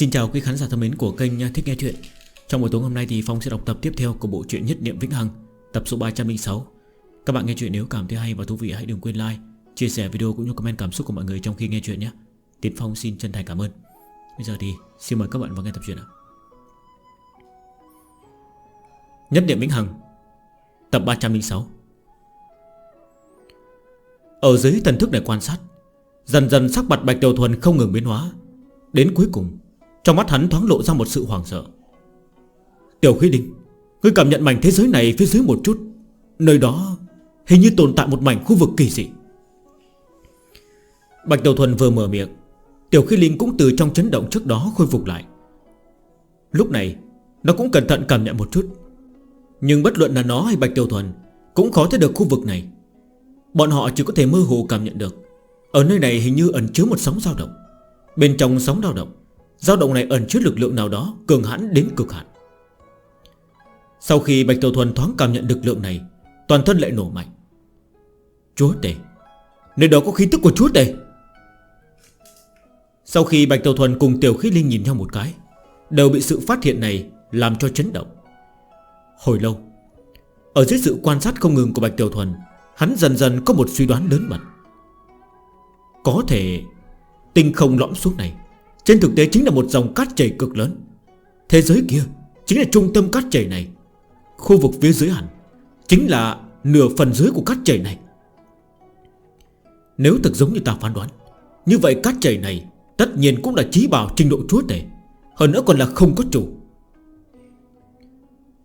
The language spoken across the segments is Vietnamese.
Xin chào quý khán giả thân mến của kênh Nha Thích Nghe Chuyện. Trong buổi tối hôm nay thì Phong sẽ đọc tập tiếp theo của bộ truyện Nhất Niệm Vĩnh Hằng, Tập số 306 Các bạn nghe chuyện nếu cảm thấy hay và thú vị, hãy đừng quên like, Chia sẻ video cũng như comment cảm xúc của mọi người trong khi nghe chuyện nhé. Tiến Phong xin chân thành cảm ơn. Bây giờ thì xin mời các bạn vào nghe tập truyện ạ Nhất Niệm Vĩnh Hằng, Tập 306 Ở dưới thần thức này quan sát, Dần dần sắc mặt Bạch Tiểu Thuần không ngừng biến hóa. Đến cuối cùng trong mắt hắn thoáng lộ ra một sự hoàng sợ. Tiểu khí đinh Ngươi cảm nhận mảnh thế giới này phía dưới một chút. Nơi đó hình như tồn tại một mảnh khu vực kỳ dị. Bạch tiểu Thuần vừa mở miệng, Tiểu khí linh cũng từ trong chấn động trước đó khôi phục lại. Lúc này, Nó cũng cẩn thận cảm nhận một chút. Nhưng bất luận là nó hay Bạch Tiểu Thuần Cũng khó thấy được khu vực này. Bọn họ chỉ có thể mơ hồ cảm nhận được. Ở nơi này hình như ẩn chứa một sóng dao động. Bên trong sóng dao động dao động này ẩn chứa lực lượng nào đó Cường hãn đến cực hạn. Sau khi Bạch Tiểu Thuần thoáng cảm nhận lực lượng này, Toàn thân lại nổ mạnh. Chúa tể, Nơi đó có khí tức của chúa tể. Sau khi Bạch Tiểu Thuần cùng Tiểu Khí Linh nhìn nhau một cái, Đều bị sự phát hiện này Làm cho chấn động. Hồi lâu, Ở dưới sự quan sát không ngừng của Bạch Tiểu Thuần, Hắn dần dần có một suy đoán lớn mật. Có thể, Tinh không lõm xuống này trên thực tế chính là một dòng cát chảy cực lớn. Thế giới kia Chính là trung tâm cát chảy này. Khu vực phía dưới hẳn Chính là nửa phần dưới của cát chảy này. Nếu thật giống như ta phán đoán, Như vậy cát chảy này Tất nhiên cũng là trí bảo trình độ chúa tể, Hơn nữa còn là không có chủ.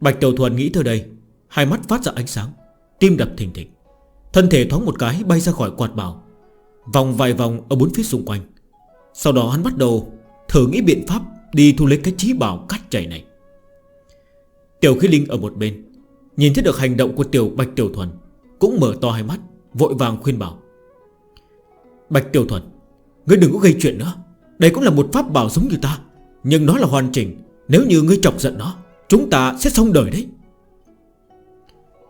Bạch Tiểu Thuần nghĩ tới đây, Hai mắt phát ra ánh sáng, Tim đập thình thịch, Thân thể thoáng một cái bay ra khỏi quạt bảo, Vòng vài vòng ở bốn phía xung quanh. Sau đó hắn bắt đầu thử nghĩ biện pháp Đi thu lấy cái trí bảo cắt chảy này. Tiểu khí linh ở một bên, Nhìn thấy được hành động của tiểu Bạch Tiểu Thuần, Cũng mở to hai mắt, Vội vàng khuyên bảo. Bạch Tiểu Thuần, Ngươi đừng có gây chuyện nữa. Đây cũng là một pháp bảo giống như ta, Nhưng nó là hoàn chỉnh. Nếu như ngươi chọc giận nó, Chúng ta sẽ xong đời đấy.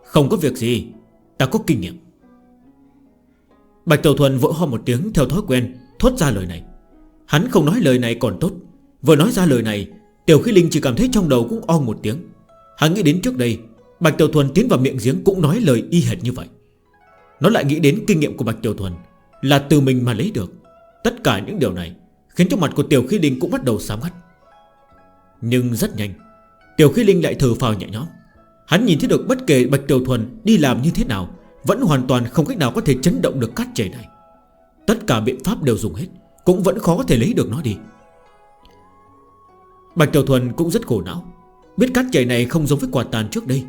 Không có việc gì, Ta có kinh nghiệm. Bạch Tiểu Thuần vội ho một tiếng theo thói quen, Thốt ra lời này. Hắn không nói lời này còn tốt. Vừa nói ra lời này, Tiểu khí linh chỉ cảm thấy trong đầu cũng o một tiếng. Hắn nghĩ đến trước đây, Bạch Tiểu Thuần tiến vào miệng giếng cũng nói lời y hệt như vậy. Nó lại nghĩ đến kinh nghiệm của Bạch Tiểu Thuần Là từ mình mà lấy được. Tất cả những điều này Khiến cho mặt của Tiểu Khí Linh cũng bắt đầu sáng mắt Nhưng rất nhanh, Tiểu Khí Linh lại thử phào nhẹ nhõm. Hắn nhìn thấy được bất kể Bạch Tiểu Thuần đi làm như thế nào, Vẫn hoàn toàn không cách nào có thể chấn động được cát trời này. Tất cả biện pháp đều dùng hết. Cũng vẫn khó có thể lấy được nó đi. Bạch Tiểu Thuần cũng rất khổ não. Biết cát chảy này không giống với quạt tàn trước đây.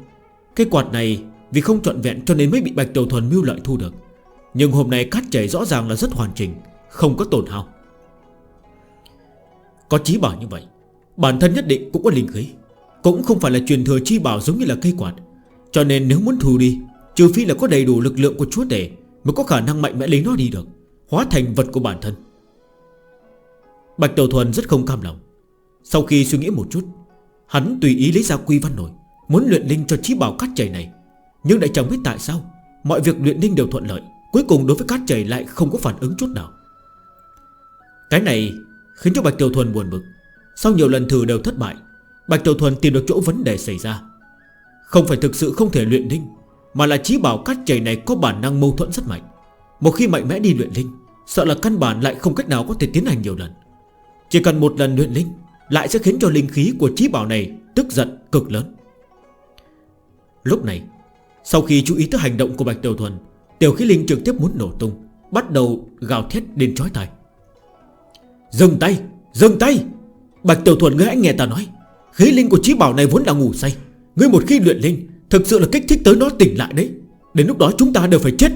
Cái quạt này vì không trọn vẹn cho nên mới bị Bạch Tiểu Thuần mưu lợi thu được. Nhưng hôm nay cát chảy rõ ràng là rất hoàn chỉnh, Không có tổn hao. Có chí bảo như vậy, Bản thân nhất định cũng có linh khí. Cũng không phải là truyền thừa chi bảo giống như là cây quạt. Cho nên nếu muốn thu đi, Trừ phi là có đầy đủ lực lượng của chúa tể, Mới có khả năng mạnh mẽ lấy nó đi được, Hóa thành vật của bản thân. Bạch Tiểu Thuần rất không cam lòng. Sau khi suy nghĩ một chút, Hắn tùy ý lấy ra quy văn nổi, Muốn luyện linh cho trí bảo cát chảy này. Nhưng lại chẳng biết tại sao, Mọi việc luyện linh đều thuận lợi, Cuối cùng đối với cát chảy lại không có phản ứng chút nào. Cái này khiến cho Bạch Tiểu Thuần buồn bực. Sau nhiều lần thử đều thất bại, Bạch Tiểu Thuần tìm được chỗ vấn đề xảy ra. Không phải thực sự không thể luyện linh, Mà là trí bảo cát chảy này có bản năng mâu thuẫn rất mạnh. Một khi mạnh mẽ đi luyện linh, Sợ là căn bản lại không cách nào có thể tiến hành nhiều lần. Chỉ cần một lần luyện linh, Lại sẽ khiến cho linh khí của trí bảo này Tức giận cực lớn. Lúc này, Sau khi chú ý tới hành động của Bạch Tiểu Thuần, Tiểu khí linh trực tiếp muốn nổ tung, Bắt đầu gào thét đến trói tay Dừng tay Dừng tay! Bạch Tiểu Thuần ngươi anh nghe ta nói, Khí linh của trí bảo này vốn đã ngủ say. Ngươi một khi luyện linh, Thực sự là kích thích tới nó tỉnh lại đấy. Đến lúc đó chúng ta đều phải chết.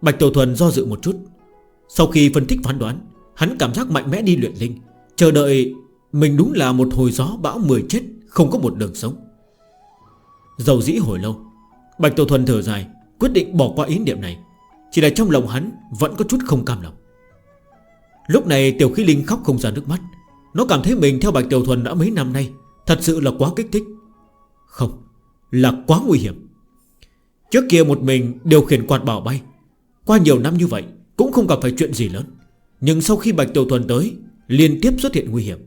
Bạch Tiểu Thuần do dự một chút. Sau khi phân tích phán đoán Hắn cảm giác mạnh mẽ đi luyện linh Chờ đợi mình đúng là một hồi gió bão mười chết Không có một đường sống. Dầu dĩ hồi lâu Bạch Tổ Thuần thở dài Quyết định bỏ qua ý niệm này. Chỉ là trong lòng hắn vẫn có chút không cam lòng. Lúc này Tiểu Khí Linh khóc không ra nước mắt. Nó cảm thấy mình theo Bạch Tiểu Thuần đã mấy năm nay Thật sự là quá kích thích. Không, là quá nguy hiểm. Trước kia một mình điều khiển quạt bảo bay Qua nhiều năm như vậy Cũng không gặp phải chuyện gì lớn. Nhưng sau khi Bạch Tiểu Thuần tới, Liên tiếp xuất hiện nguy hiểm.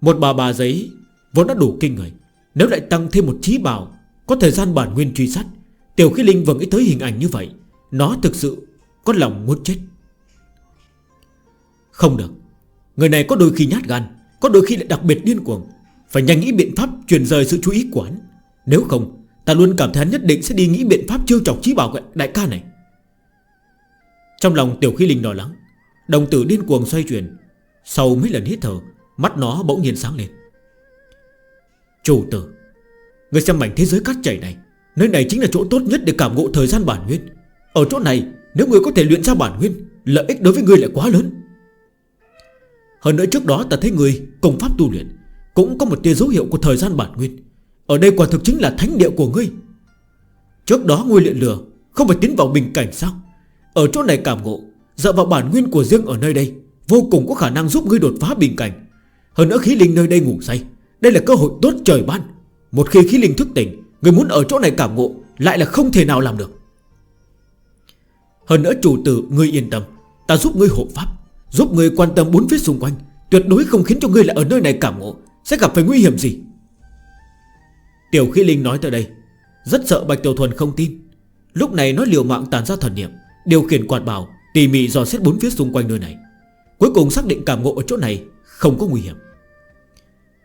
Một bà bà giấy Vốn đã đủ kinh người, Nếu lại tăng thêm một trí bào, Có thời gian bản nguyên truy sát, Tiểu khí linh vẫn nghĩ tới hình ảnh như vậy, Nó thực sự có lòng muốn chết. Không được, Người này có đôi khi nhát gan, Có đôi khi lại đặc biệt điên cuồng, Phải nhanh nghĩ biện pháp truyền rời sự chú ý của hắn. Nếu không, Ta luôn cảm thấy nhất định sẽ đi nghĩ biện pháp trêu chọc trí bảo đại ca này. Trong lòng tiểu khí linh lo lắng Đồng tử điên cuồng xoay chuyển. Sau mấy lần hít thở, Mắt nó bỗng nhiên sáng lên. Chủ tử, Người xem mảnh thế giới cắt chảy này, Nơi này chính là chỗ tốt nhất để cảm ngộ thời gian bản nguyên. Ở chỗ này, nếu người có thể luyện ra bản nguyên, Lợi ích đối với người lại quá lớn. Hơn nữa trước đó ta thấy người Cùng pháp tu luyện, Cũng có một tia dấu hiệu của thời gian bản nguyên. Ở đây quả thực chính là thánh địa của ngươi. Trước đó ngươi luyện lừa Không phải tiến vào bình cảnh sao? Ở chỗ này cảm ngộ Dựa vào bản nguyên của riêng ở nơi đây, Vô cùng có khả năng giúp ngươi đột phá bình cảnh. Hơn nữa khí linh nơi đây ngủ say, Đây là cơ hội tốt trời ban. Một khi khí linh thức tỉnh, Người muốn ở chỗ này cảm ngộ Lại là không thể nào làm được. Hơn nữa chủ tử, ngươi yên tâm, Ta giúp ngươi hộ pháp, Giúp ngươi quan tâm bốn phía xung quanh, Tuyệt đối không khiến cho ngươi lại ở nơi này cảm ngộ, Sẽ gặp phải nguy hiểm gì? Tiểu khí linh nói tới đây, Rất sợ Bạch Tiểu Thuần không tin. Lúc này nó liều mạng tàn ra thần niệm, Điều khiển quạt bảo Tỉ mỉ dò xét bốn phía xung quanh nơi này, Cuối cùng xác định cảm ngộ ở chỗ này Không có nguy hiểm.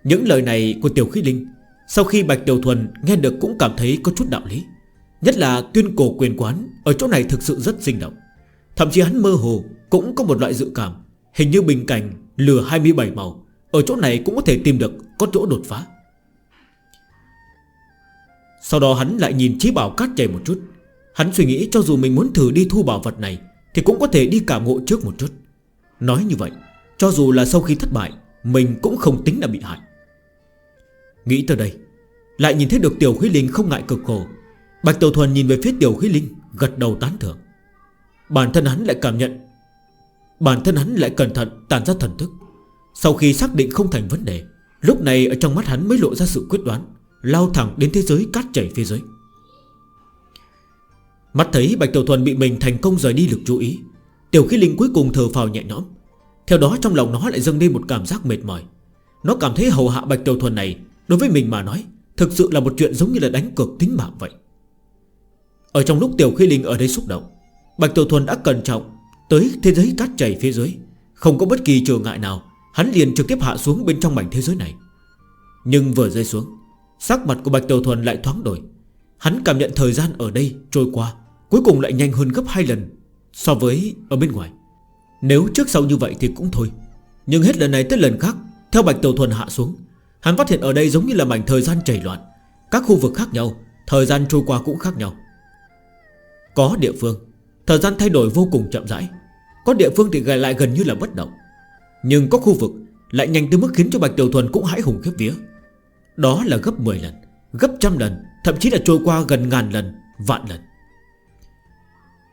Những lời này của Tiểu Khí Linh, Sau khi Bạch Tiểu Thuần nghe được cũng cảm thấy có chút đạo lý, Nhất là tuyên cổ quyền quán Ở chỗ này thực sự rất sinh động. Thậm chí hắn mơ hồ cũng có một loại dự cảm, Hình như bình cảnh lửa 27 màu Ở chỗ này cũng có thể tìm được, Có chỗ đột phá. Sau đó hắn lại nhìn trí bảo cát chảy một chút. Hắn suy nghĩ cho dù mình muốn thử đi thu bảo vật này thì cũng có thể đi cảm ngộ trước một chút. Nói như vậy, Cho dù là sau khi thất bại, Mình cũng không tính là bị hại. Nghĩ tới đây, Lại nhìn thấy được Tiểu Khí Linh không ngại cực khổ. Bạch Tiểu Thuần nhìn về phía Tiểu Khí Linh, Gật đầu tán thưởng. Bản thân hắn lại cảm nhận, Bản thân hắn lại cẩn thận tàn ra thần thức. Sau khi xác định không thành vấn đề, Lúc này ở trong mắt hắn mới lộ ra sự quyết đoán, Lao thẳng đến thế giới cát chảy phía dưới. Mắt thấy Bạch Tiểu Thuần bị mình thành công rời đi lực chú ý, Tiểu khí linh cuối cùng thở phào nhẹ nhõm. Theo đó trong lòng nó lại dâng lên một cảm giác mệt mỏi. Nó cảm thấy hầu hạ Bạch Tiểu Thuần này Đối với mình mà nói, Thực sự là một chuyện giống như là đánh cược tính mạng vậy. Ở trong lúc Tiểu khí linh ở đây xúc động, Bạch Tiểu Thuần đã cẩn trọng Tới thế giới cát chảy phía dưới. Không có bất kỳ trở ngại nào, Hắn liền trực tiếp hạ xuống bên trong mảnh thế giới này. Nhưng vừa rơi xuống, Sắc mặt của Bạch Tiểu Thuần lại thoáng đổi. Hắn cảm nhận thời gian ở đây trôi qua. Cuối cùng lại nhanh hơn gấp 2 lần So với ở bên ngoài. Nếu trước sau như vậy thì cũng thôi. Nhưng hết lần này tới lần khác, Theo Bạch Tiểu Thuần hạ xuống, Hắn phát hiện ở đây giống như là mảnh thời gian chảy loạn. Các khu vực khác nhau, Thời gian trôi qua cũng khác nhau. Có địa phương, Thời gian thay đổi vô cùng chậm rãi. Có địa phương thì gài lại gần như là bất động. Nhưng có khu vực lại nhanh tới mức khiến cho Bạch Tiểu Thuần cũng hãi hùng khiếp vía. Đó là gấp 10 lần, Gấp trăm lần, Thậm chí là trôi qua gần ngàn lần, Vạn lần.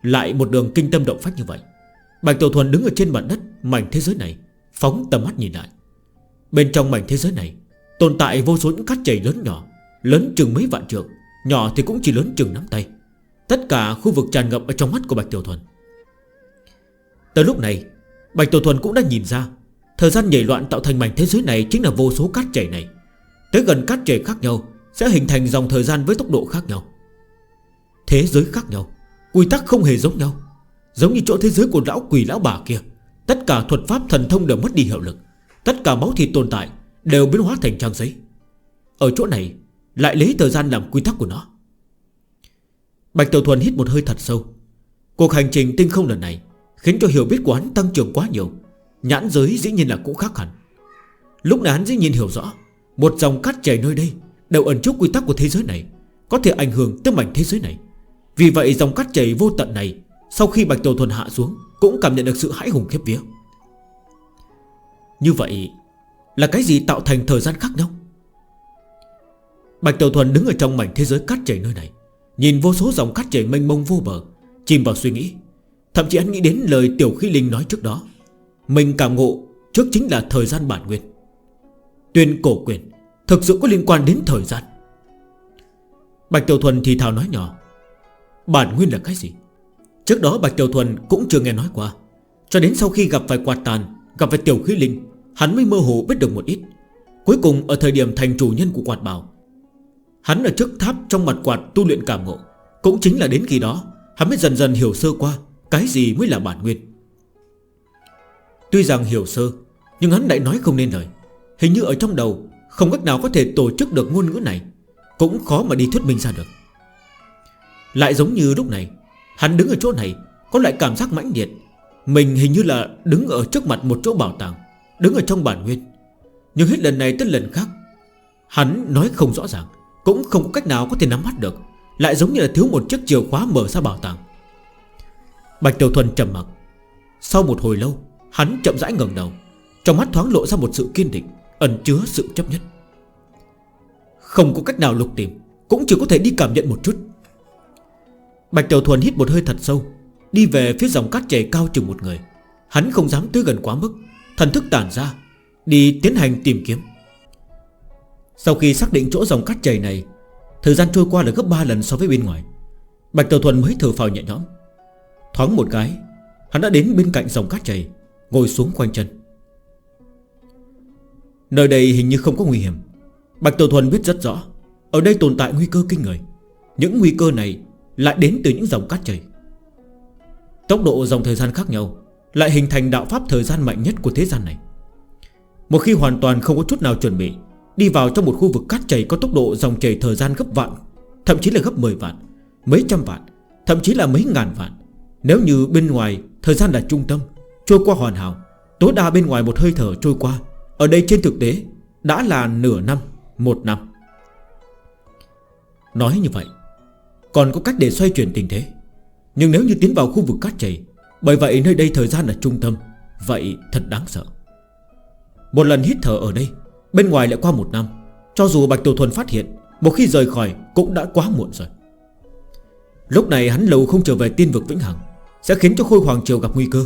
Lại một đường kinh tâm động phách như vậy. Bạch Tiểu Thuần đứng ở trên mặt đất, Mảnh thế giới này Phóng tầm mắt nhìn lại. Bên trong mảnh thế giới này, Tồn tại vô số những cát chảy lớn nhỏ, Lớn chừng mấy vạn trượng, Nhỏ thì cũng chỉ lớn chừng nắm tay. Tất cả khu vực tràn ngập ở trong mắt của Bạch Tiểu Thuần. Tới lúc này, Bạch Tiểu Thuần cũng đã nhìn ra, Thời gian nhảy loạn tạo thành mảnh thế giới này Chính là vô số cát chảy này. Tới gần cát chảy khác nhau, Sẽ hình thành dòng thời gian với tốc độ khác nhau. Thế giới khác nhau. Quy tắc không hề giống nhau. Giống như chỗ thế giới của lão quỷ, lão bà kia. Tất cả thuật pháp thần thông đều mất đi hiệu lực. Tất cả máu thịt tồn tại Đều biến hóa thành trang giấy. Ở chỗ này, lại lấy thời gian làm quy tắc của nó. Bạch Tiểu Thuần hít một hơi thật sâu. Cuộc hành trình tinh không lần này Khiến cho hiểu biết của hắn tăng trưởng quá nhiều. Nhãn giới dĩ nhiên là cũng khác hẳn. Lúc này hắn dĩ nhiên hiểu rõ, Một dòng cát chảy nơi đây Đều ẩn chốt quy tắc của thế giới này, Có thể ảnh hưởng tới mảnh thế giới này. Vì vậy dòng cát chảy vô tận này, Sau khi Bạch Tiểu Thuần hạ xuống, Cũng cảm nhận được sự hãi hùng khiếp vía. Như vậy Là cái gì tạo thành thời gian khác nhau? Bạch Tiểu Thuần đứng ở trong mảnh thế giới cát chảy nơi này, Nhìn vô số dòng cát chảy mênh mông vô bờ, Chìm vào suy nghĩ. Thậm chí anh nghĩ đến lời Tiểu Khí Linh nói trước đó. Mình cảm ngộ trước chính là thời gian bản nguyên. Tuyên cổ quyền Thực sự có liên quan đến thời gian. Bạch Tiểu Thuần thì thào nói nhỏ. Bản nguyên là cái gì? Trước đó Bạch Tiểu Thuần cũng chưa nghe nói qua. Cho đến sau khi gặp phải quạt tàn, Gặp phải tiểu khí linh, Hắn mới mơ hồ biết được một ít. Cuối cùng ở thời điểm thành chủ nhân của quạt bảo, Hắn ở trước tháp trong mặt quạt tu luyện cảm ngộ. Cũng chính là đến khi đó, Hắn mới dần dần hiểu sơ qua Cái gì mới là bản nguyên. Tuy rằng hiểu sơ, Nhưng hắn lại nói không nên lời. Hình như ở trong đầu, Không cách nào có thể tổ chức được ngôn ngữ này. Cũng khó mà đi thuyết minh ra được. Lại giống như lúc này, Hắn đứng ở chỗ này, Có lại cảm giác mãnh liệt. Mình hình như là đứng ở trước mặt một chỗ bảo tàng, Đứng ở trong bản nguyên. Nhưng hết lần này tới lần khác, Hắn nói không rõ ràng, Cũng không có cách nào có thể nắm mắt được. Lại giống như là thiếu một chiếc chìa khóa mở ra bảo tàng. Bạch Tiểu Thuần trầm mặc. Sau một hồi lâu, Hắn chậm rãi ngẩng đầu, Trong mắt thoáng lộ ra một sự kiên định, Ẩn chứa sự chấp nhất. Không có cách nào lục tìm, Cũng chỉ có thể đi cảm nhận một chút. Bạch Tiểu Thuần hít một hơi thật sâu, Đi về phía dòng cát chảy cao chừng một người. Hắn không dám tới gần quá mức, Thần thức tản ra, Đi tiến hành tìm kiếm. Sau khi xác định chỗ dòng cát chảy này, Thời gian trôi qua là gấp 3 lần so với bên ngoài. Bạch Tiểu Thuần mới thở phào nhẹ nhõm. Thoáng một cái, Hắn đã đến bên cạnh dòng cát chảy, Ngồi xuống quanh chân. Nơi đây hình như không có nguy hiểm. Bạch Tiểu Thuần biết rất rõ, Ở đây tồn tại nguy cơ kinh người. Những nguy cơ này lại đến từ những dòng cát chảy Tốc độ dòng thời gian khác nhau Lại hình thành đạo pháp thời gian mạnh nhất của thế gian này. Một khi hoàn toàn không có chút nào chuẩn bị, Đi vào trong một khu vực cát chảy Có tốc độ dòng chảy thời gian gấp vạn, Thậm chí là gấp 10 vạn, Mấy trăm vạn, Thậm chí là mấy ngàn vạn. Nếu như bên ngoài thời gian là trung tâm, Trôi qua hoàn hảo, Tối đa bên ngoài một hơi thở trôi qua, Ở đây trên thực tế Đã là nửa năm, Một năm. Nói như vậy còn có cách để xoay chuyển tình thế. Nhưng nếu như tiến vào khu vực cát chảy, Bởi vậy nơi đây thời gian là trung tâm, Vậy thật đáng sợ. Một lần hít thở ở đây, Bên ngoài lại qua một năm. Cho dù Bạch Tiểu Thuần phát hiện, Một khi rời khỏi cũng đã quá muộn rồi. Lúc này hắn lâu không trở về tiên vực Vĩnh Hằng, Sẽ khiến cho Khôi Hoàng Triều gặp nguy cơ.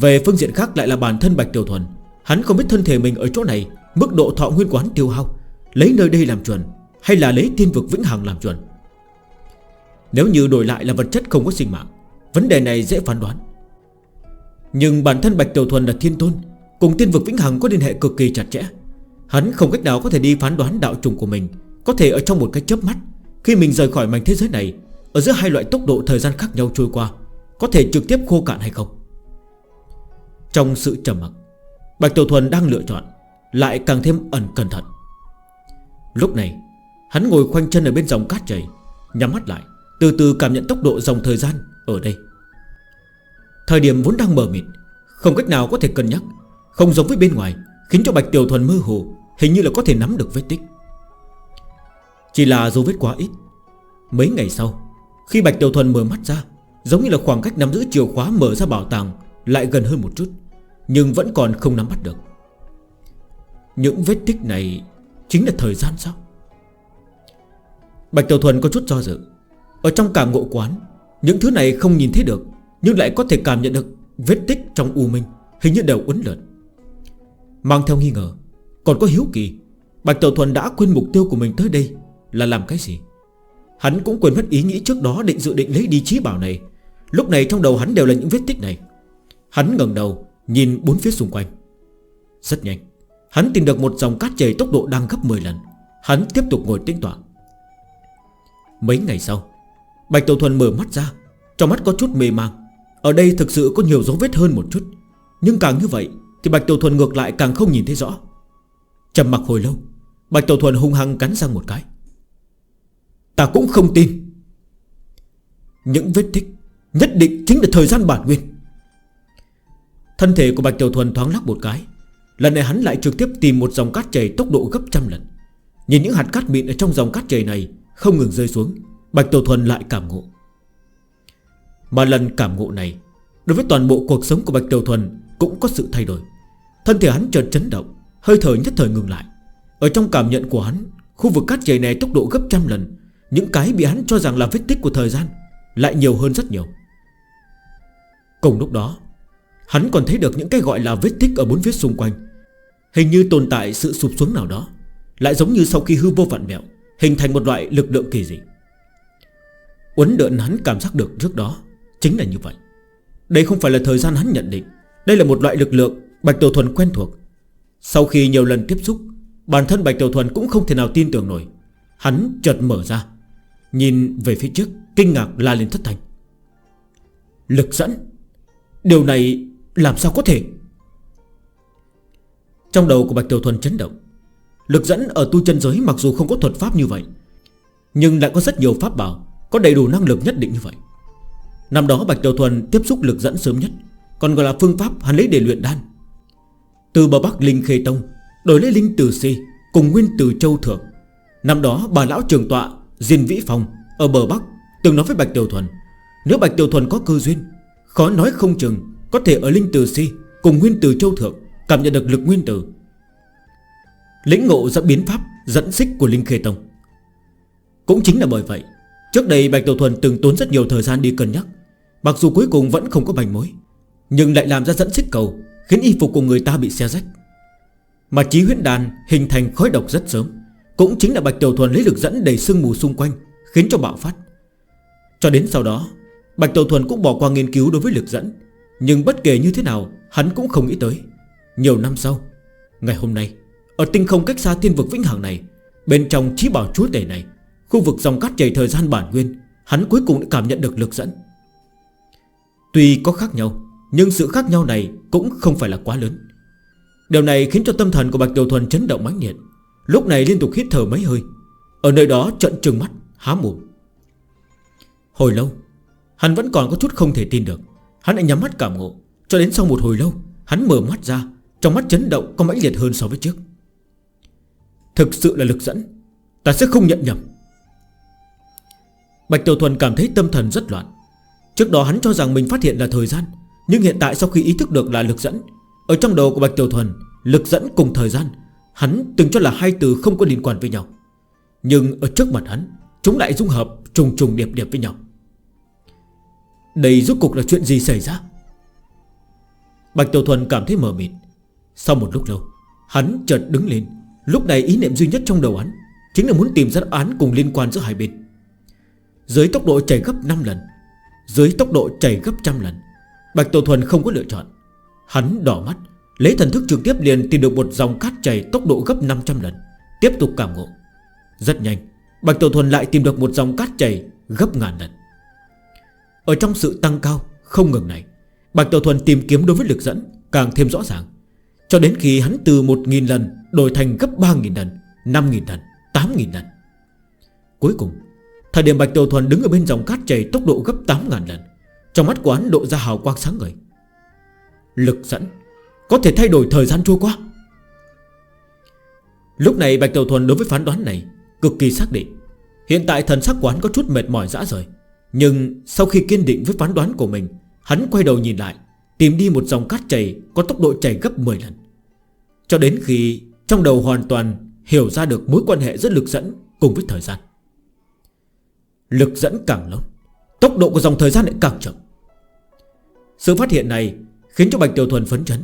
Về phương diện khác lại là bản thân Bạch Tiểu Thuần. Hắn không biết thân thể mình ở chỗ này, Mức độ thọ nguyên quán tiêu hao, Lấy nơi đây làm chuẩn, Hay là lấy tiên vực Vĩnh Hằng làm chuẩn. Nếu như đổi lại là vật chất không có sinh mạng, Vấn đề này dễ phán đoán. Nhưng bản thân Bạch Tiểu Thuần là thiên tôn, Cùng tiên vực Vĩnh Hằng có liên hệ cực kỳ chặt chẽ. Hắn không cách nào có thể đi phán đoán đạo trùng của mình, Có thể ở trong một cái chớp mắt, Khi mình rời khỏi mảnh thế giới này, Ở giữa hai loại tốc độ thời gian khác nhau trôi qua, Có thể trực tiếp khô cạn hay không? Trong sự trầm mặc, Bạch Tiểu Thuần đang lựa chọn, Lại càng thêm ẩn cẩn thận. Lúc này, Hắn ngồi khoanh chân ở bên dòng cát chảy, Nhắm mắt lại. Từ từ cảm nhận tốc độ dòng thời gian Ở đây. Thời điểm vốn đang mở mịt, Không cách nào có thể cân nhắc, Không giống với bên ngoài, Khiến cho Bạch Tiểu Thuần mơ hồ, Hình như là có thể nắm được vết tích. Chỉ là dấu vết quá ít. Mấy ngày sau, Khi Bạch Tiểu Thuần mở mắt ra, Giống như là khoảng cách nắm giữ chìa khóa mở ra bảo tàng Lại gần hơn một chút, Nhưng vẫn còn không nắm bắt được. Những vết tích này Chính là thời gian sao? Bạch Tiểu Thuần có chút do dự. Ở trong cảm ngộ quán, Những thứ này không nhìn thấy được, Nhưng lại có thể cảm nhận được vết tích trong u minh, Hình như đều uốn lượn. Mang theo nghi ngờ, Còn có hiếu kỳ, Bạch Tiểu Thuần đã quên mục tiêu của mình tới đây Là làm cái gì. Hắn cũng quên mất ý nghĩ trước đó định dự định lấy đi trí bảo này. Lúc này trong đầu hắn đều là những vết tích này. Hắn ngẩng đầu, Nhìn bốn phía xung quanh. Rất nhanh, Hắn tìm được một dòng cát chảy tốc độ đang gấp 10 lần. Hắn tiếp tục ngồi tính toán Mấy ngày sau Bạch Tiểu Thuần mở mắt ra, Trong mắt có chút mê mang. Ở đây thực sự có nhiều dấu vết hơn một chút. Nhưng càng như vậy Thì Bạch Tiểu Thuần ngược lại càng không nhìn thấy rõ. Trầm mặt hồi lâu, Bạch Tiểu Thuần hung hăng cắn răng một cái. Ta cũng không tin. Những vết tích Nhất định chính là thời gian bản nguyên. Thân thể của Bạch Tiểu Thuần thoáng lắc một cái. Lần này hắn lại trực tiếp tìm một dòng cát chảy tốc độ gấp trăm lần. Nhìn những hạt cát mịn ở trong dòng cát chảy này Không ngừng rơi xuống. Bạch Tiểu Thuần lại cảm ngộ. Mà lần cảm ngộ này, Đối với toàn bộ cuộc sống của Bạch Tiểu Thuần Cũng có sự thay đổi. Thân thể hắn chợt chấn động, Hơi thở nhất thời ngừng lại. Ở trong cảm nhận của hắn, Khu vực cát dày này tốc độ gấp trăm lần. Những cái bị hắn cho rằng là vết tích của thời gian Lại nhiều hơn rất nhiều. Cùng lúc đó, Hắn còn thấy được những cái gọi là vết tích ở bốn phía xung quanh. Hình như tồn tại sự sụp xuống nào đó, Lại giống như sau khi hư vô vạn mẹo, Hình thành một loại lực lượng kỳ dị. Uấn đượn hắn cảm giác được trước đó Chính là như vậy. Đây không phải là thời gian hắn nhận định. Đây là một loại lực lượng Bạch Tiểu Thuần quen thuộc. Sau khi nhiều lần tiếp xúc, Bản thân Bạch Tiểu Thuần cũng không thể nào tin tưởng nổi. Hắn chợt mở ra, Nhìn về phía trước, Kinh ngạc la lên thất thành Lực dẫn, Điều này làm sao có thể? Trong đầu của Bạch Tiểu Thuần chấn động. Lực dẫn ở tu chân giới mặc dù không có thuật pháp như vậy, Nhưng lại có rất nhiều pháp bảo. Có đầy đủ năng lực nhất định như vậy. Năm đó Bạch tiểu Thuần tiếp xúc lực dẫn sớm nhất, Còn gọi là phương pháp hắn lấy để luyện đan. Từ bờ Bắc Linh Khê Tông, Đổi lấy Linh Từ Si Cùng Nguyên Từ Châu Thượng. Năm đó bà lão trường tọa Diên Vĩ Phong Ở bờ Bắc từng nói với Bạch Tiểu Thuần, Nếu Bạch Tiểu Thuần có cơ duyên, Khó nói không chừng Có thể ở Linh Từ Si Cùng Nguyên Từ Châu Thượng Cảm nhận được lực Nguyên tử. Lĩnh ngộ ra biến pháp Dẫn xích của Linh Khê Tông. Cũng chính là bởi vậy Trước đây Bạch Tiểu Thuần từng tốn rất nhiều thời gian đi cân nhắc. Mặc dù cuối cùng vẫn không có manh mối, Nhưng lại làm ra dẫn xích cầu, Khiến y phục của người ta bị xe rách. Mà trí huyễn đàn hình thành khói độc rất sớm, Cũng chính là Bạch Tiểu Thuần lấy lực dẫn đầy sương mù xung quanh, Khiến cho bạo phát. Cho đến sau đó, Bạch Tiểu Thuần cũng bỏ qua nghiên cứu đối với lực dẫn, Nhưng bất kể như thế nào, Hắn cũng không nghĩ tới. Nhiều năm sau, Ngày hôm nay, Ở tinh không cách xa thiên vực vĩnh hằng này, Bên trong trí bảo chúa tể này Khu vực dòng cát chảy thời gian bản nguyên, Hắn cuối cùng đã cảm nhận được lực dẫn. Tuy có khác nhau, Nhưng sự khác nhau này cũng không phải là quá lớn. Điều này khiến cho tâm thần của Bạch Tiểu Thuần chấn động mãnh liệt, Lúc này liên tục hít thở mấy hơi. Ở nơi đó trận trừng mắt, há mồm. Hồi lâu, Hắn vẫn còn có chút không thể tin được. Hắn lại nhắm mắt cảm ngộ, Cho đến sau một hồi lâu, Hắn mở mắt ra, Trong mắt chấn động có mãnh liệt hơn so với trước. Thực sự là lực dẫn, Ta sẽ không nhận nhầm. Bạch Tiểu Thuần cảm thấy tâm thần rất loạn. Trước đó hắn cho rằng mình phát hiện là thời gian, Nhưng hiện tại sau khi ý thức được là lực dẫn, Ở trong đầu của Bạch Tiểu Thuần, Lực dẫn cùng thời gian, Hắn từng cho là hai từ không có liên quan với nhau. Nhưng ở trước mặt hắn, Chúng lại dung hợp trùng trùng điệp điệp với nhau. Đây rốt cuộc là chuyện gì xảy ra? Bạch Tiểu Thuần cảm thấy mờ mịt. Sau một lúc lâu, Hắn chợt đứng lên. Lúc này ý niệm duy nhất trong đầu hắn Chính là muốn tìm ra án cùng liên quan giữa hai bên. Dưới tốc độ chảy gấp 5 lần. Dưới tốc độ chảy gấp trăm lần. Bạch Tổ Thuần không có lựa chọn. Hắn đỏ mắt, Lấy thần thức trực tiếp liền tìm được một dòng cát chảy tốc độ gấp 500 lần. Tiếp tục cảm ngộ. Rất nhanh, Bạch Tổ Thuần lại tìm được một dòng cát chảy gấp ngàn lần. Ở trong sự tăng cao, không ngừng này, Bạch Tổ Thuần tìm kiếm đối với lực dẫn Càng thêm rõ ràng. Cho đến khi hắn từ 1.000 lần đổi thành gấp 3.000 lần 5.000 lần 8.000 lần. Cuối cùng Thời điểm Bạch Tiểu Thuần đứng ở bên dòng cát chảy tốc độ gấp 8.000 lần, Trong mắt của hắn độ ra hào quang sáng ngời. Lực dẫn, Có thể thay đổi thời gian trôi qua. Lúc này Bạch Tiểu Thuần đối với phán đoán này Cực kỳ xác định. Hiện tại thần sắc của hắn có chút mệt mỏi dã rời, Nhưng sau khi kiên định với phán đoán của mình, Hắn quay đầu nhìn lại, Tìm đi một dòng cát chảy có tốc độ chảy gấp 10 lần. Cho đến khi trong đầu hoàn toàn hiểu ra được mối quan hệ rất lực dẫn cùng với thời gian. Lực dẫn càng lớn, Tốc độ của dòng thời gian lại càng chậm. Sự phát hiện này Khiến cho Bạch Tiểu Thuần phấn chấn.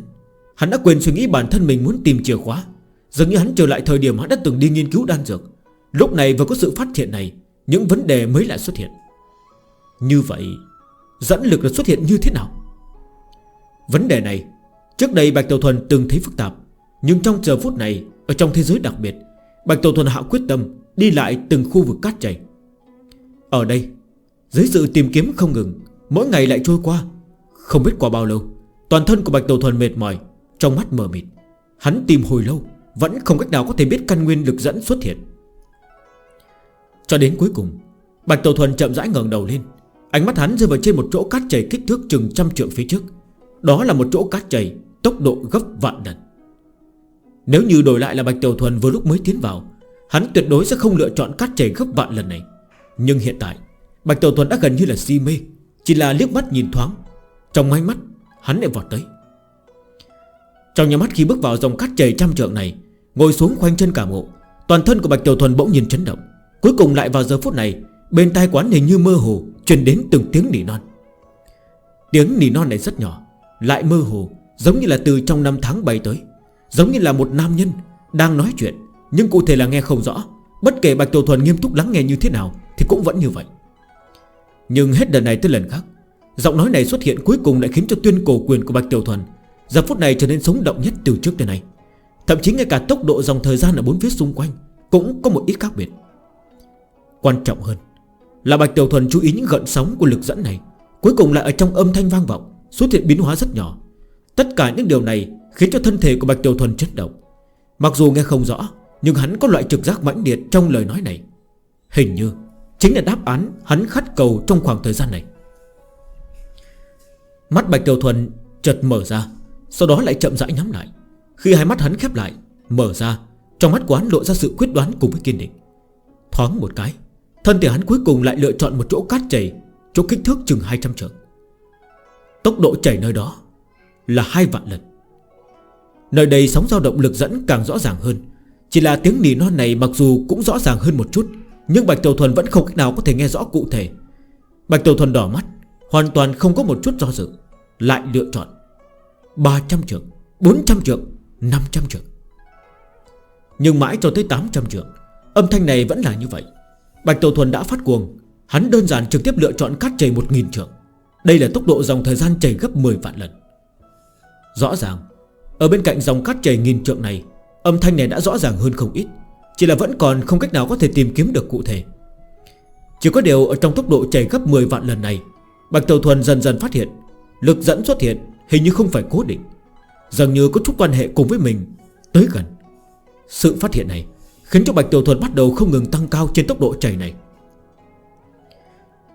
Hắn đã quên suy nghĩ bản thân mình muốn tìm chìa khóa, Dường như hắn trở lại thời điểm hắn đã từng đi nghiên cứu đan dược. Lúc này vừa có sự phát hiện này, Những vấn đề mới lại xuất hiện. Như vậy, Dẫn lực là xuất hiện như thế nào? Vấn đề này, Trước đây Bạch Tiểu Thuần từng thấy phức tạp, Nhưng trong giờ phút này, Ở trong thế giới đặc biệt, Bạch Tiểu Thuần hạ quyết tâm Đi lại từng khu vực cát chảy. Ở đây, Dưới sự tìm kiếm không ngừng, Mỗi ngày lại trôi qua, Không biết qua bao lâu, Toàn thân của Bạch Đầu Thuần mệt mỏi, Trong mắt mờ mịt. Hắn tìm hồi lâu, Vẫn không cách nào có thể biết căn nguyên lực dẫn xuất hiện. Cho đến cuối cùng, Bạch Đầu Thuần chậm rãi ngẩng đầu lên. Ánh mắt hắn rơi vào trên một chỗ cát chảy kích thước chừng trăm trượng phía trước. Đó là một chỗ cát chảy, Tốc độ gấp vạn lần. Nếu như đổi lại là Bạch Tiểu Thuần vừa lúc mới tiến vào, Hắn tuyệt đối sẽ không lựa chọn cát chảy gấp vạn lần này. Nhưng hiện tại, Bạch Tiểu Thuần đã gần như là si mê, Chỉ là liếc mắt nhìn thoáng. Trong ánh mắt, hắn lại vọt tới. Trong nhà mắt khi bước vào dòng cát chảy trăm trượng này, Ngồi xuống khoanh chân cả mộ Toàn thân của Bạch Tiểu Thuần bỗng nhìn chấn động. Cuối cùng lại vào giờ phút này, Bên tai quán hình như mơ hồ, Truyền đến từng tiếng nỉ non. Tiếng nỉ non này rất nhỏ, Lại mơ hồ, Giống như là từ trong năm tháng bay tới, Giống như là một nam nhân Đang nói chuyện, Nhưng cụ thể là nghe không rõ. Bất kể Bạch Tiểu Thuần nghiêm túc lắng nghe như thế nào thì cũng vẫn như vậy. Nhưng hết lần này tới lần khác, Giọng nói này xuất hiện cuối cùng lại khiến cho tuyên cổ quyền của Bạch Tiểu Thuần Giờ phút này trở nên sống động nhất từ trước đến nay. Thậm chí ngay cả tốc độ dòng thời gian ở bốn phía xung quanh Cũng có một ít khác biệt. Quan trọng hơn Là Bạch Tiểu Thuần chú ý những gợn sóng của lực dẫn này, Cuối cùng lại ở trong âm thanh vang vọng, Xuất hiện biến hóa rất nhỏ. Tất cả những điều này khiến cho thân thể của Bạch Tiểu Thuần chấn động. Mặc dù nghe không rõ, Nhưng hắn có loại trực giác mãnh liệt trong lời nói này. Hình như Chính là đáp án hắn khát cầu trong khoảng thời gian này. Mắt Bạch Tiểu Thuần chợt mở ra, Sau đó lại chậm rãi nhắm lại. Khi hai mắt hắn khép lại, Mở ra, Trong mắt quán lộ ra sự quyết đoán cùng với kiên định. Thoáng một cái, Thân thể hắn cuối cùng lại lựa chọn một chỗ cát chảy, Chỗ kích thước chừng 200 trượng. Tốc độ chảy nơi đó Là hai vạn lần. Nơi đây sóng dao động lực dẫn càng rõ ràng hơn. Chỉ là tiếng nỉ non này mặc dù cũng rõ ràng hơn một chút nhưng Bạch Tiểu Thuần vẫn không cách nào có thể nghe rõ cụ thể. Bạch Tiểu Thuần đỏ mắt Hoàn toàn không có một chút do dự Lại lựa chọn 300 trượng, 400 trượng, 500 trượng. Nhưng mãi cho tới 800 trượng Âm thanh này vẫn là như vậy. Bạch Tiểu Thuần đã phát cuồng Hắn đơn giản trực tiếp lựa chọn cắt chảy 1.000 trượng. Đây là tốc độ dòng thời gian chảy gấp 10 vạn lần. Rõ ràng Ở bên cạnh dòng cắt chảy nghìn trượng này Âm thanh này đã rõ ràng hơn không ít. Chỉ là vẫn còn không cách nào có thể tìm kiếm được cụ thể. Chỉ có điều ở trong tốc độ chảy gấp 10 vạn lần này, Bạch tàu Thuần dần dần phát hiện, Lực dẫn xuất hiện hình như không phải cố định. Dường như có chút quan hệ cùng với mình. Tới gần, Sự phát hiện này Khiến cho Bạch Tiểu Thuần bắt đầu không ngừng tăng cao trên tốc độ chảy này.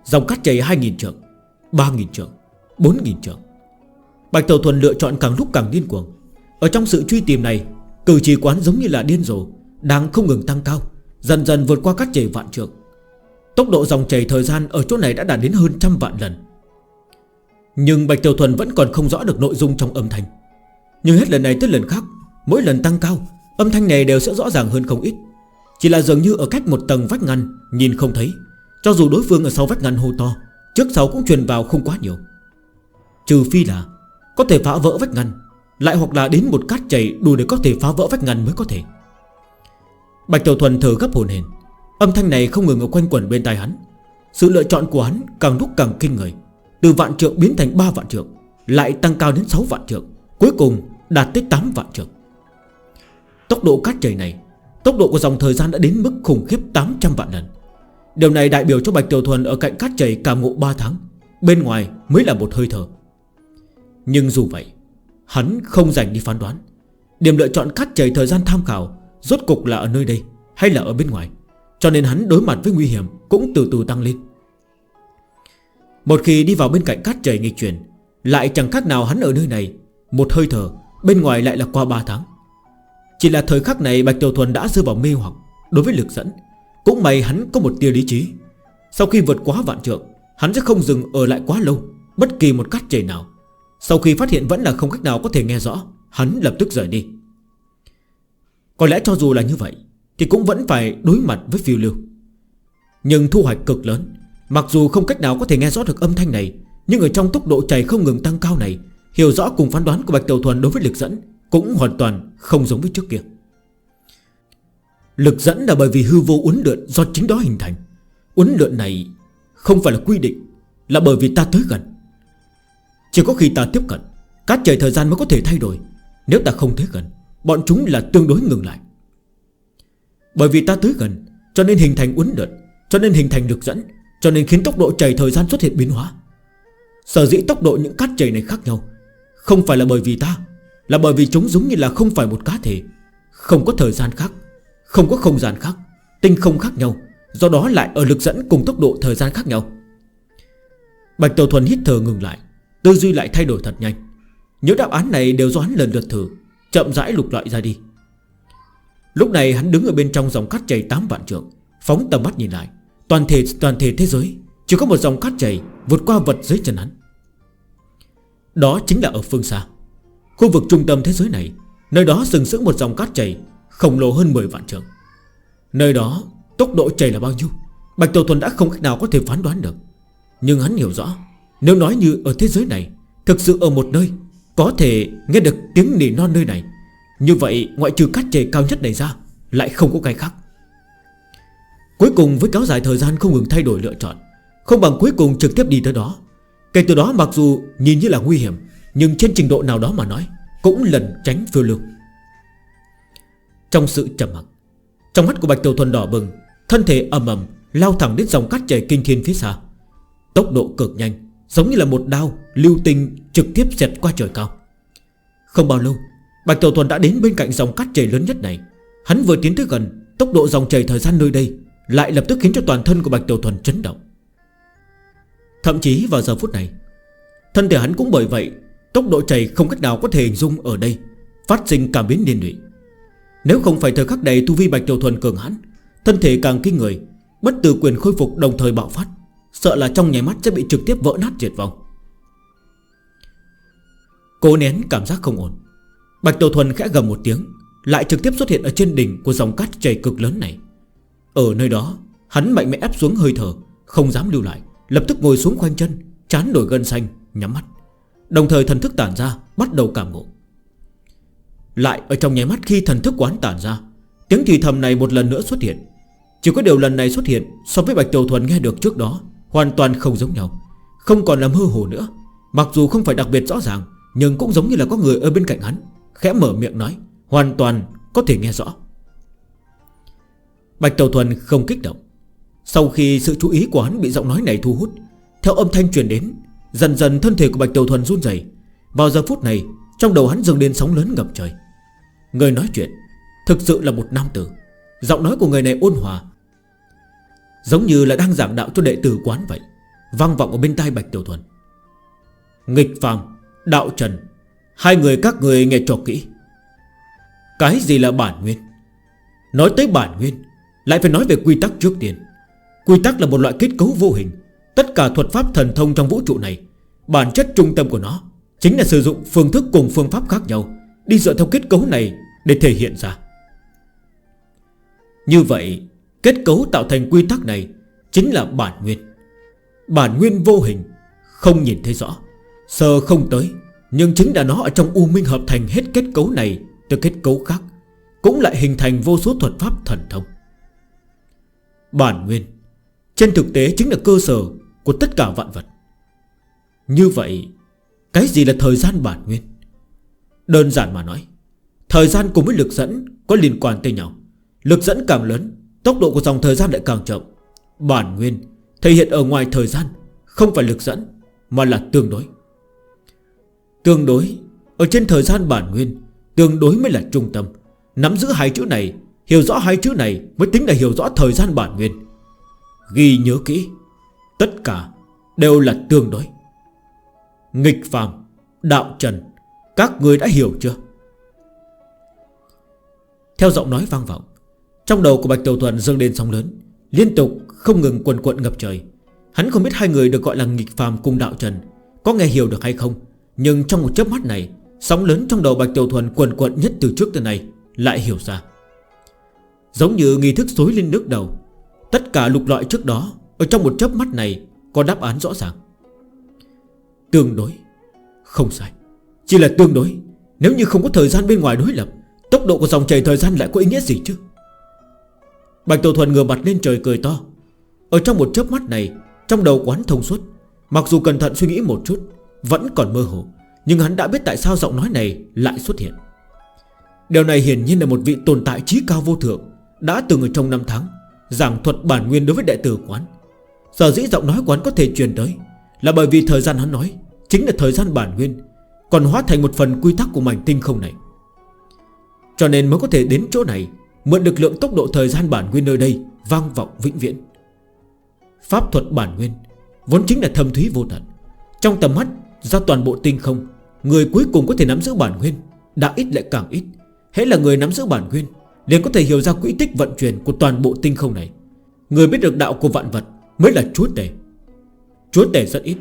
Dòng cắt chảy 2.000 trượng 3.000 trượng 4.000 trượng. Bạch Tiểu Thuần lựa chọn càng lúc càng điên cuồng. Ở trong sự truy tìm này, Cử chỉ quán giống như là điên rồi đang không ngừng tăng cao, Dần dần vượt qua các chảy vạn trượng. Tốc độ dòng chảy thời gian ở chỗ này đã đạt đến hơn trăm vạn lần. Nhưng Bạch Tiểu Thuần vẫn còn không rõ được nội dung trong âm thanh. Nhưng hết lần này tới lần khác, Mỗi lần tăng cao, Âm thanh này đều sẽ rõ ràng hơn không ít. Chỉ là dường như ở cách một tầng vách ngăn, Nhìn không thấy. Cho dù đối phương ở sau vách ngăn hô to, Trước sau cũng truyền vào không quá nhiều. Trừ phi là Có thể phá vỡ vách ngăn, Lại hoặc là đến một cát chảy đủ để có thể phá vỡ vách ngăn mới có thể. Bạch Tiểu Thuần thở gấp hồn hển. Âm thanh này không ngừng ở quanh quẩn bên tai hắn. Sự lựa chọn của hắn càng lúc càng kinh người. Từ vạn trượng biến thành 3 vạn trượng, Lại tăng cao đến 6 vạn trượng, Cuối cùng đạt tới 8 vạn trượng. Tốc độ cát trời này, Tốc độ của dòng thời gian đã đến mức khủng khiếp 800 vạn lần. Điều này đại biểu cho Bạch Tiểu Thuần ở cạnh cát chảy cả ngộ 3 tháng, Bên ngoài mới là một hơi thở. Nhưng dù vậy, Hắn không dành đi phán đoán. Điểm lựa chọn cát chảy thời gian tham khảo Rốt cục là ở nơi đây, Hay là ở bên ngoài? Cho nên hắn đối mặt với nguy hiểm Cũng từ từ tăng lên. Một khi đi vào bên cạnh cát trời nghịch chuyển, Lại chẳng khác nào hắn ở nơi này. Một hơi thở, Bên ngoài lại là qua 3 tháng. Chỉ là thời khắc này Bạch Tiểu Thuần đã rơi vào mê hoặc Đối với lực dẫn. Cũng may hắn có một tia lý trí. Sau khi vượt quá vạn trượng, Hắn sẽ không dừng ở lại quá lâu, Bất kỳ một cát trời nào. Sau khi phát hiện vẫn là không cách nào có thể nghe rõ, Hắn lập tức rời đi. Có lẽ cho dù là như vậy, Thì cũng vẫn phải đối mặt với phiêu lưu. Nhưng thu hoạch cực lớn, Mặc dù không cách nào có thể nghe rõ được âm thanh này, Nhưng ở trong tốc độ chảy không ngừng tăng cao này, Hiểu rõ cùng phán đoán của Bạch Tiểu Thuần đối với lực dẫn Cũng hoàn toàn không giống với trước kia. Lực dẫn là bởi vì hư vô uốn lượn do chính đó hình thành. Uốn lượn này không phải là quy định, Là bởi vì ta tới gần. Chỉ có khi ta tiếp cận các trời thời gian mới có thể thay đổi, Nếu ta không tới gần Bọn chúng là tương đối ngừng lại. Bởi vì ta tới gần, Cho nên hình thành uốn đợt, Cho nên hình thành lực dẫn, Cho nên khiến tốc độ chảy thời gian xuất hiện biến hóa. Sở dĩ tốc độ những cát chảy này khác nhau, Không phải là bởi vì ta, Là bởi vì chúng giống như là không phải một cá thể, Không có thời gian khác, Không có không gian khác, Tinh không khác nhau, Do đó lại ở lực dẫn cùng tốc độ thời gian khác nhau. Bạch Tiểu Thuần hít thở ngừng lại, Tư duy lại thay đổi thật nhanh. Những đáp án này đều do hắn lần lượt thử. Chậm rãi lục loại ra đi. Lúc này hắn đứng ở bên trong dòng cát chảy 8 vạn trượng, Phóng tầm mắt nhìn lại. Toàn thể toàn thể thế giới, Chỉ có một dòng cát chảy vượt qua vật dưới chân hắn. Đó chính là ở phương xa. Khu vực trung tâm thế giới này, Nơi đó sừng sững một dòng cát chảy Khổng lồ hơn 10 vạn trượng. Nơi đó tốc độ chảy là bao nhiêu, Bạch Tổ Thuần đã không cách nào có thể phán đoán được. Nhưng hắn hiểu rõ, Nếu nói như ở thế giới này, Thực sự ở một nơi có thể nghe được tiếng nỉ non nơi này. Như vậy, ngoại trừ cát trề cao nhất này ra, Lại không có cái khác. Cuối cùng, với kéo dài thời gian không ngừng thay đổi lựa chọn, Không bằng cuối cùng trực tiếp đi tới đó. Kể từ đó, mặc dù nhìn như là nguy hiểm, Nhưng trên trình độ nào đó mà nói, Cũng lần tránh phiêu lưu. Trong sự chậm mặt Trong mắt của Bạch Tiểu Thuần đỏ bừng, Thân thể ầm ầm lao thẳng đến dòng cát trời kinh thiên phía xa. Tốc độ cực nhanh Giống như là một đao lưu tình trực tiếp xẹt qua trời cao. Không bao lâu, Bạch Tiểu Thuần đã đến bên cạnh dòng cát chảy lớn nhất này. Hắn vừa tiến tới gần, Tốc độ dòng chảy thời gian nơi đây Lại lập tức khiến cho toàn thân của Bạch Tiểu Thuần chấn động. Thậm chí vào giờ phút này, Thân thể hắn cũng bởi vậy, Tốc độ chảy không cách nào có thể hình dung ở đây, Phát sinh cảm biến điên lụy. Nếu không phải thời khắc đầy tu vi Bạch Tiểu Thuần cường hãn, Thân thể càng kinh người, Bất tử quyền khôi phục đồng thời bạo phát. Sợ là trong nháy mắt sẽ bị trực tiếp vỡ nát diệt vong. Cố nén cảm giác không ổn. Bạch Tiểu Thuần khẽ gầm một tiếng, Lại trực tiếp xuất hiện ở trên đỉnh của dòng cát chảy cực lớn này. Ở nơi đó, Hắn mạnh mẽ ép xuống hơi thở, Không dám lưu lại, Lập tức ngồi xuống khoanh chân, Chán nổi gân xanh, Nhắm mắt. Đồng thời thần thức tản ra, Bắt đầu cảm ngộ. Lại, ở trong nháy mắt khi thần thức quán tản ra, Tiếng thì thầm này một lần nữa xuất hiện. Chỉ có điều lần này xuất hiện So với Bạch Tiểu Thuần nghe được trước đó Hoàn toàn không giống nhau, Không còn là mơ hồ nữa. Mặc dù không phải đặc biệt rõ ràng, Nhưng cũng giống như là có người ở bên cạnh hắn, Khẽ mở miệng nói, Hoàn toàn có thể nghe rõ. Bạch Tàu Thuần không kích động. Sau khi sự chú ý của hắn bị giọng nói này thu hút, Theo âm thanh truyền đến, Dần dần thân thể của Bạch Tàu Thuần run dày Vào giờ phút này, Trong đầu hắn dừng đến sóng lớn ngập trời. Người nói chuyện Thực sự là một nam tử. Giọng nói của người này ôn hòa Giống như là đang giảng đạo cho đệ tử quán vậy. Vang vọng ở bên tai Bạch Tiểu Thuần. Nghịch phàm, Đạo Trần. Hai người các người nghe cho kỹ. Cái gì là bản nguyên? Nói tới bản nguyên, Lại phải nói về quy tắc trước tiên. Quy tắc là một loại kết cấu vô hình. Tất cả thuật pháp thần thông trong vũ trụ này, Bản chất trung tâm của nó Chính là sử dụng phương thức cùng phương pháp khác nhau, Đi dựa theo kết cấu này để thể hiện ra. Như vậy Kết cấu tạo thành quy tắc này Chính là bản nguyên. Bản nguyên vô hình, Không nhìn thấy rõ, sơ không tới, Nhưng chính là nó ở trong U Minh hợp thành hết kết cấu này Từ kết cấu khác, Cũng lại hình thành vô số thuật pháp thần thông. Bản nguyên, Trên thực tế chính là cơ sở Của tất cả vạn vật. Như vậy, Cái gì là thời gian bản nguyên? Đơn giản mà nói, Thời gian cùng với lực dẫn có liên quan tới nhau. Lực dẫn càng lớn Tốc độ của dòng thời gian lại càng chậm. Bản nguyên thể hiện ở ngoài thời gian, Không phải lực dẫn, Mà là tương đối. Tương đối, Ở trên thời gian bản nguyên, Tương đối mới là trung tâm. Nắm giữ hai chữ này, Hiểu rõ hai chữ này mới tính là hiểu rõ thời gian bản nguyên. Ghi nhớ kỹ, Tất cả đều là tương đối. Nghịch phàm, Đạo trần, Các người đã hiểu chưa? Theo giọng nói vang vọng trong đầu của Bạch Tiểu Thuần dâng lên sóng lớn, Liên tục không ngừng quần quận ngập trời. Hắn không biết hai người được gọi là nghịch phàm cung đạo trần, Có nghe hiểu được hay không, Nhưng trong một chớp mắt này, Sóng lớn trong đầu Bạch Tiểu Thuần quần quận nhất từ trước tới nay Lại hiểu ra. Giống như nghi thức xối lên nước đầu, Tất cả lục loại trước đó Ở trong một chớp mắt này có đáp án rõ ràng. Tương đối? Không sai. Chỉ là tương đối, Nếu như không có thời gian bên ngoài đối lập, Tốc độ của dòng chảy thời gian lại có ý nghĩa gì chứ? Bạch Tiểu Thuần ngừa mặt lên trời cười to. Ở trong một chớp mắt này, Trong đầu quán thông suốt, Mặc dù cẩn thận suy nghĩ một chút, Vẫn còn mơ hồ, Nhưng hắn đã biết tại sao giọng nói này lại xuất hiện. Điều này hiển nhiên là một vị tồn tại trí cao vô thượng, Đã từng ở trong năm tháng, Giảng thuật bản nguyên đối với đệ tử quán Giờ dĩ giọng nói quán có thể truyền tới Là bởi vì thời gian hắn nói Chính là thời gian bản nguyên, Còn hóa thành một phần quy tắc của mảnh tinh không này. Cho nên mới có thể đến chỗ này Mượn lực lượng tốc độ thời gian bản nguyên nơi đây Vang vọng vĩnh viễn. Pháp thuật bản nguyên Vốn chính là thâm thúy vô tận. Trong tầm mắt ra toàn bộ tinh không, Người cuối cùng có thể nắm giữ bản nguyên, Đã ít lại càng ít. Hãy là người nắm giữ bản nguyên liền có thể hiểu ra quỹ tích vận chuyển của toàn bộ tinh không này. Người biết được đạo của vạn vật Mới là chúa tể. Chúa tể rất ít.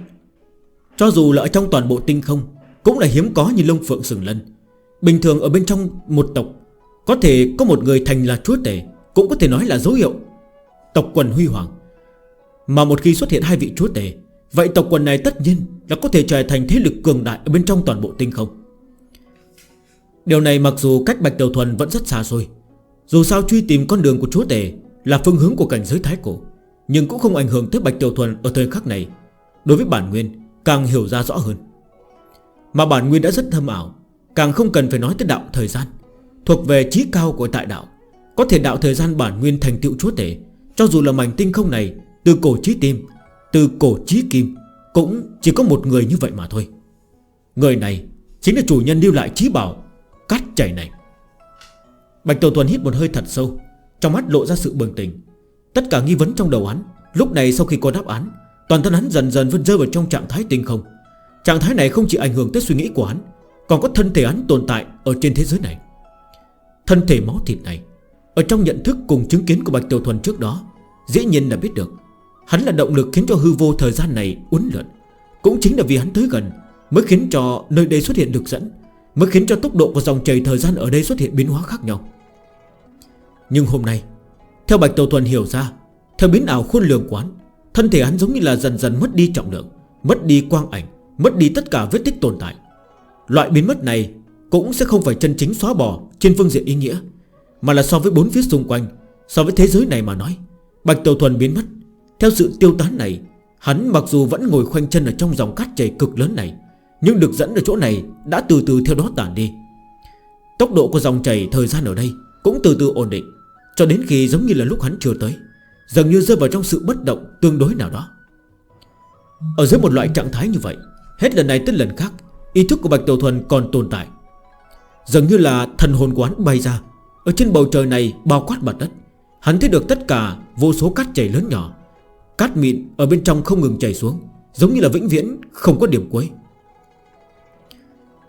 Cho dù là ở trong toàn bộ tinh không, Cũng là hiếm có như lông phượng sừng lân. Bình thường ở bên trong một tộc có thể có một người thành là chúa tể, Cũng có thể nói là dấu hiệu. Tộc quần huy hoàng. Mà một khi xuất hiện hai vị chúa tể, Vậy tộc quần này tất nhiên là có thể trở thành thế lực cường đại ở bên trong toàn bộ tinh không. Điều này mặc dù cách Bạch tiểu Thuần vẫn rất xa xôi. Dù sao truy tìm con đường của chúa tể Là phương hướng của cảnh giới thái cổ, Nhưng cũng không ảnh hưởng tới Bạch Tiểu Thuần ở thời khắc này. Đối với bản nguyên, càng hiểu ra rõ hơn. Mà bản nguyên đã rất thâm ảo, Càng không cần phải nói tới đạo thời gian. Thuộc về trí cao của tại đạo, Có thể đạo thời gian bản nguyên thành tựu chúa tể, Cho dù là mảnh tinh không này, Từ cổ trí tim, Từ cổ trí kim, Cũng chỉ có một người như vậy mà thôi. Người này chính là chủ nhân lưu lại trí bảo Cát chảy này. Bạch Tổ Tuần hít một hơi thật sâu, Trong mắt lộ ra sự bừng tỉnh. Tất cả nghi vấn trong đầu hắn, Lúc này sau khi có đáp án, Toàn thân hắn dần dần vẫn rơi vào trong trạng thái tinh không. Trạng thái này không chỉ ảnh hưởng tới suy nghĩ của hắn, Còn có thân thể hắn tồn tại ở trên thế giới này. Thân thể máu thịt này. Ở trong nhận thức cùng chứng kiến của Bạch Tiểu Thuần trước đó Dĩ nhiên là biết được. Hắn là động lực khiến cho hư vô thời gian này uốn lượn. Cũng chính là vì hắn tới gần Mới khiến cho nơi đây xuất hiện được dẫn, Mới khiến cho tốc độ của dòng chảy thời gian ở đây xuất hiện biến hóa khác nhau. Nhưng hôm nay, Theo Bạch Tiểu Thuần hiểu ra, Theo biến ảo khuôn lường quán, Thân thể hắn giống như là dần dần mất đi trọng lượng, Mất đi quang ảnh, Mất đi tất cả vết tích tồn tại. Loại biến mất này cũng sẽ không phải chân chính xóa bỏ Trên phương diện ý nghĩa, Mà là so với bốn phía xung quanh, So với thế giới này mà nói. Bạch Tiểu Thuần biến mất. Theo sự tiêu tán này, Hắn mặc dù vẫn ngồi khoanh chân ở trong dòng cát chảy cực lớn này, Nhưng được dẫn ở chỗ này Đã từ từ theo đó tản đi. Tốc độ của dòng chảy thời gian ở đây Cũng từ từ ổn định, Cho đến khi giống như là lúc hắn chưa tới Dần như rơi vào trong sự bất động tương đối nào đó. Ở dưới một loại trạng thái như vậy, Hết lần này tới lần khác, Ý thức của Bạch Tiểu Thuần còn tồn tại. Dường như là thần hồn của hắn bay ra. Ở trên bầu trời này bao quát mặt đất, Hắn thấy được tất cả vô số cát chảy lớn nhỏ. Cát mịn ở bên trong không ngừng chảy xuống, Giống như là vĩnh viễn không có điểm cuối.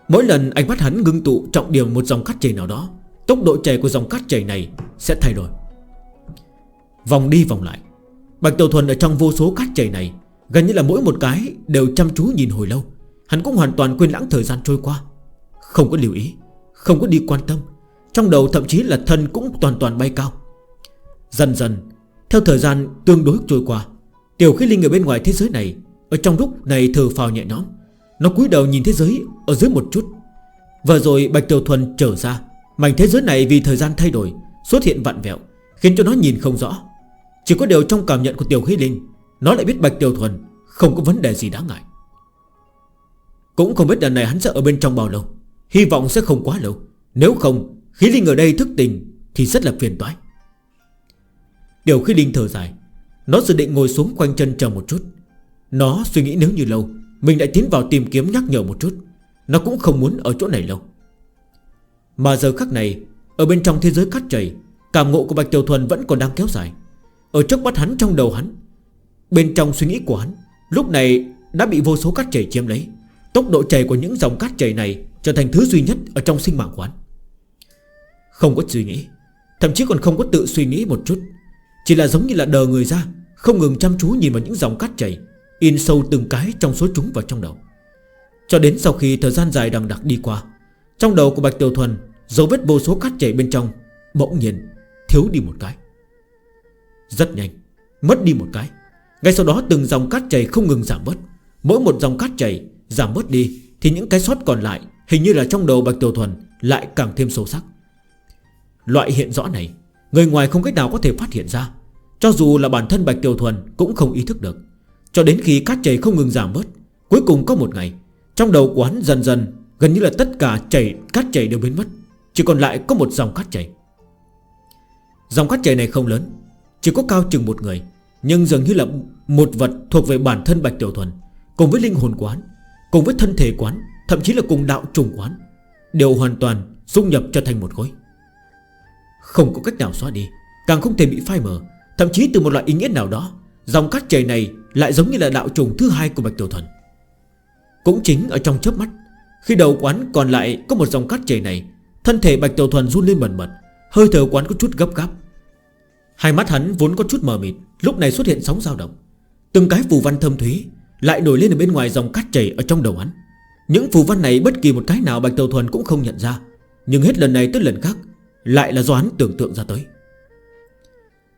Mỗi lần ánh mắt hắn ngưng tụ trọng điểm một dòng cát chảy nào đó, Tốc độ chảy của dòng cát chảy này sẽ thay đổi. Vòng đi vòng lại, Bạch Tiểu Thuần ở trong vô số cát chảy này, Gần như là mỗi một cái đều chăm chú nhìn hồi lâu. Hắn cũng hoàn toàn quên lãng thời gian trôi qua, Không có lưu ý. Không có đi quan tâm. Trong đầu thậm chí là thân cũng toàn toàn bay cao. Dần dần, Theo thời gian tương đối trôi qua, Tiểu khí linh ở bên ngoài thế giới này, Ở trong lúc này thở phào nhẹ nhõm. Nó cúi đầu nhìn thế giới ở dưới một chút. Và rồi Bạch Tiểu Thuần trở ra, Mảnh thế giới này vì thời gian thay đổi, Xuất hiện vặn vẹo, Khiến cho nó nhìn không rõ. Chỉ có điều trong cảm nhận của Tiểu Khí Linh, Nó lại biết Bạch Tiểu Thuần Không có vấn đề gì đáng ngại. Cũng không biết lần này hắn sẽ ở bên trong bao lâu. Hy vọng sẽ không quá lâu. Nếu không, khí linh ở đây thức tình Thì rất là phiền toái. Điều khí linh thở dài, Nó dự định ngồi xuống quanh chân chờ một chút. Nó suy nghĩ nếu như lâu, Mình đã tiến vào tìm kiếm nhắc nhở một chút. Nó cũng không muốn ở chỗ này lâu. Mà giờ khắc này, Ở bên trong thế giới cắt chảy, Cảm ngộ của Bạch Tiểu Thuần vẫn còn đang kéo dài. Ở trước mắt hắn, trong đầu hắn, Bên trong suy nghĩ của hắn, Lúc này đã bị vô số cát chảy chiếm lấy. Tốc độ chảy của những dòng cát chảy này Trở thành thứ duy nhất ở trong sinh mạng quán Không có suy nghĩ, Thậm chí còn không có tự suy nghĩ một chút. Chỉ là giống như là đờ người ra, Không ngừng chăm chú nhìn vào những dòng cát chảy, In sâu từng cái trong số chúng vào trong đầu. Cho đến sau khi thời gian dài đằng đặc đi qua, Trong đầu của Bạch Tiểu Thuần, Dấu vết vô số cát chảy bên trong Bỗng nhiên thiếu đi một cái. Rất nhanh, Mất đi một cái. Ngay sau đó từng dòng cát chảy không ngừng giảm bớt. Mỗi một dòng cát chảy giảm bớt đi, Thì những cái sót còn lại Hình như là trong đầu Bạch Tiểu Thuần Lại càng thêm sâu sắc. Loại hiện rõ này, Người ngoài không cách nào có thể phát hiện ra. Cho dù là bản thân Bạch Tiểu Thuần cũng không ý thức được. Cho đến khi cát chảy không ngừng giảm bớt, Cuối cùng có một ngày, Trong đầu của hắn dần dần Gần như là tất cả chảy, cát chảy đều biến mất. Chỉ còn lại có một dòng cát chảy. Dòng cát chảy này không lớn, Chỉ có cao chừng một người, Nhưng dường như là một vật thuộc về bản thân Bạch Tiểu Thuần, Cùng với linh hồn quán Cùng với thân thể quán Thậm chí là cùng đạo trùng quán, Đều hoàn toàn dung nhập trở thành một khối. Không có cách nào xóa đi, Càng không thể bị phai mờ. Thậm chí từ một loại ý nghĩa nào đó, Dòng cát trời này lại giống như là đạo trùng thứ hai của Bạch Tiểu Thuần Cũng chính ở trong chớp mắt, Khi đầu quán còn lại có một dòng cát trời này, Thân thể Bạch Tiểu Thuần run lên bẩn bật, Hơi thở quán có chút gấp gáp. Hai mắt hắn vốn có chút mờ mịt, Lúc này xuất hiện sóng dao động. Từng cái phù văn thâm thúy Lại nổi lên ở bên ngoài dòng cát chảy ở trong đầu hắn. Những phù văn này bất kỳ một cái nào Bạch Tiểu Thuần cũng không nhận ra. Nhưng hết lần này tới lần khác, Lại là do hắn tưởng tượng ra tới.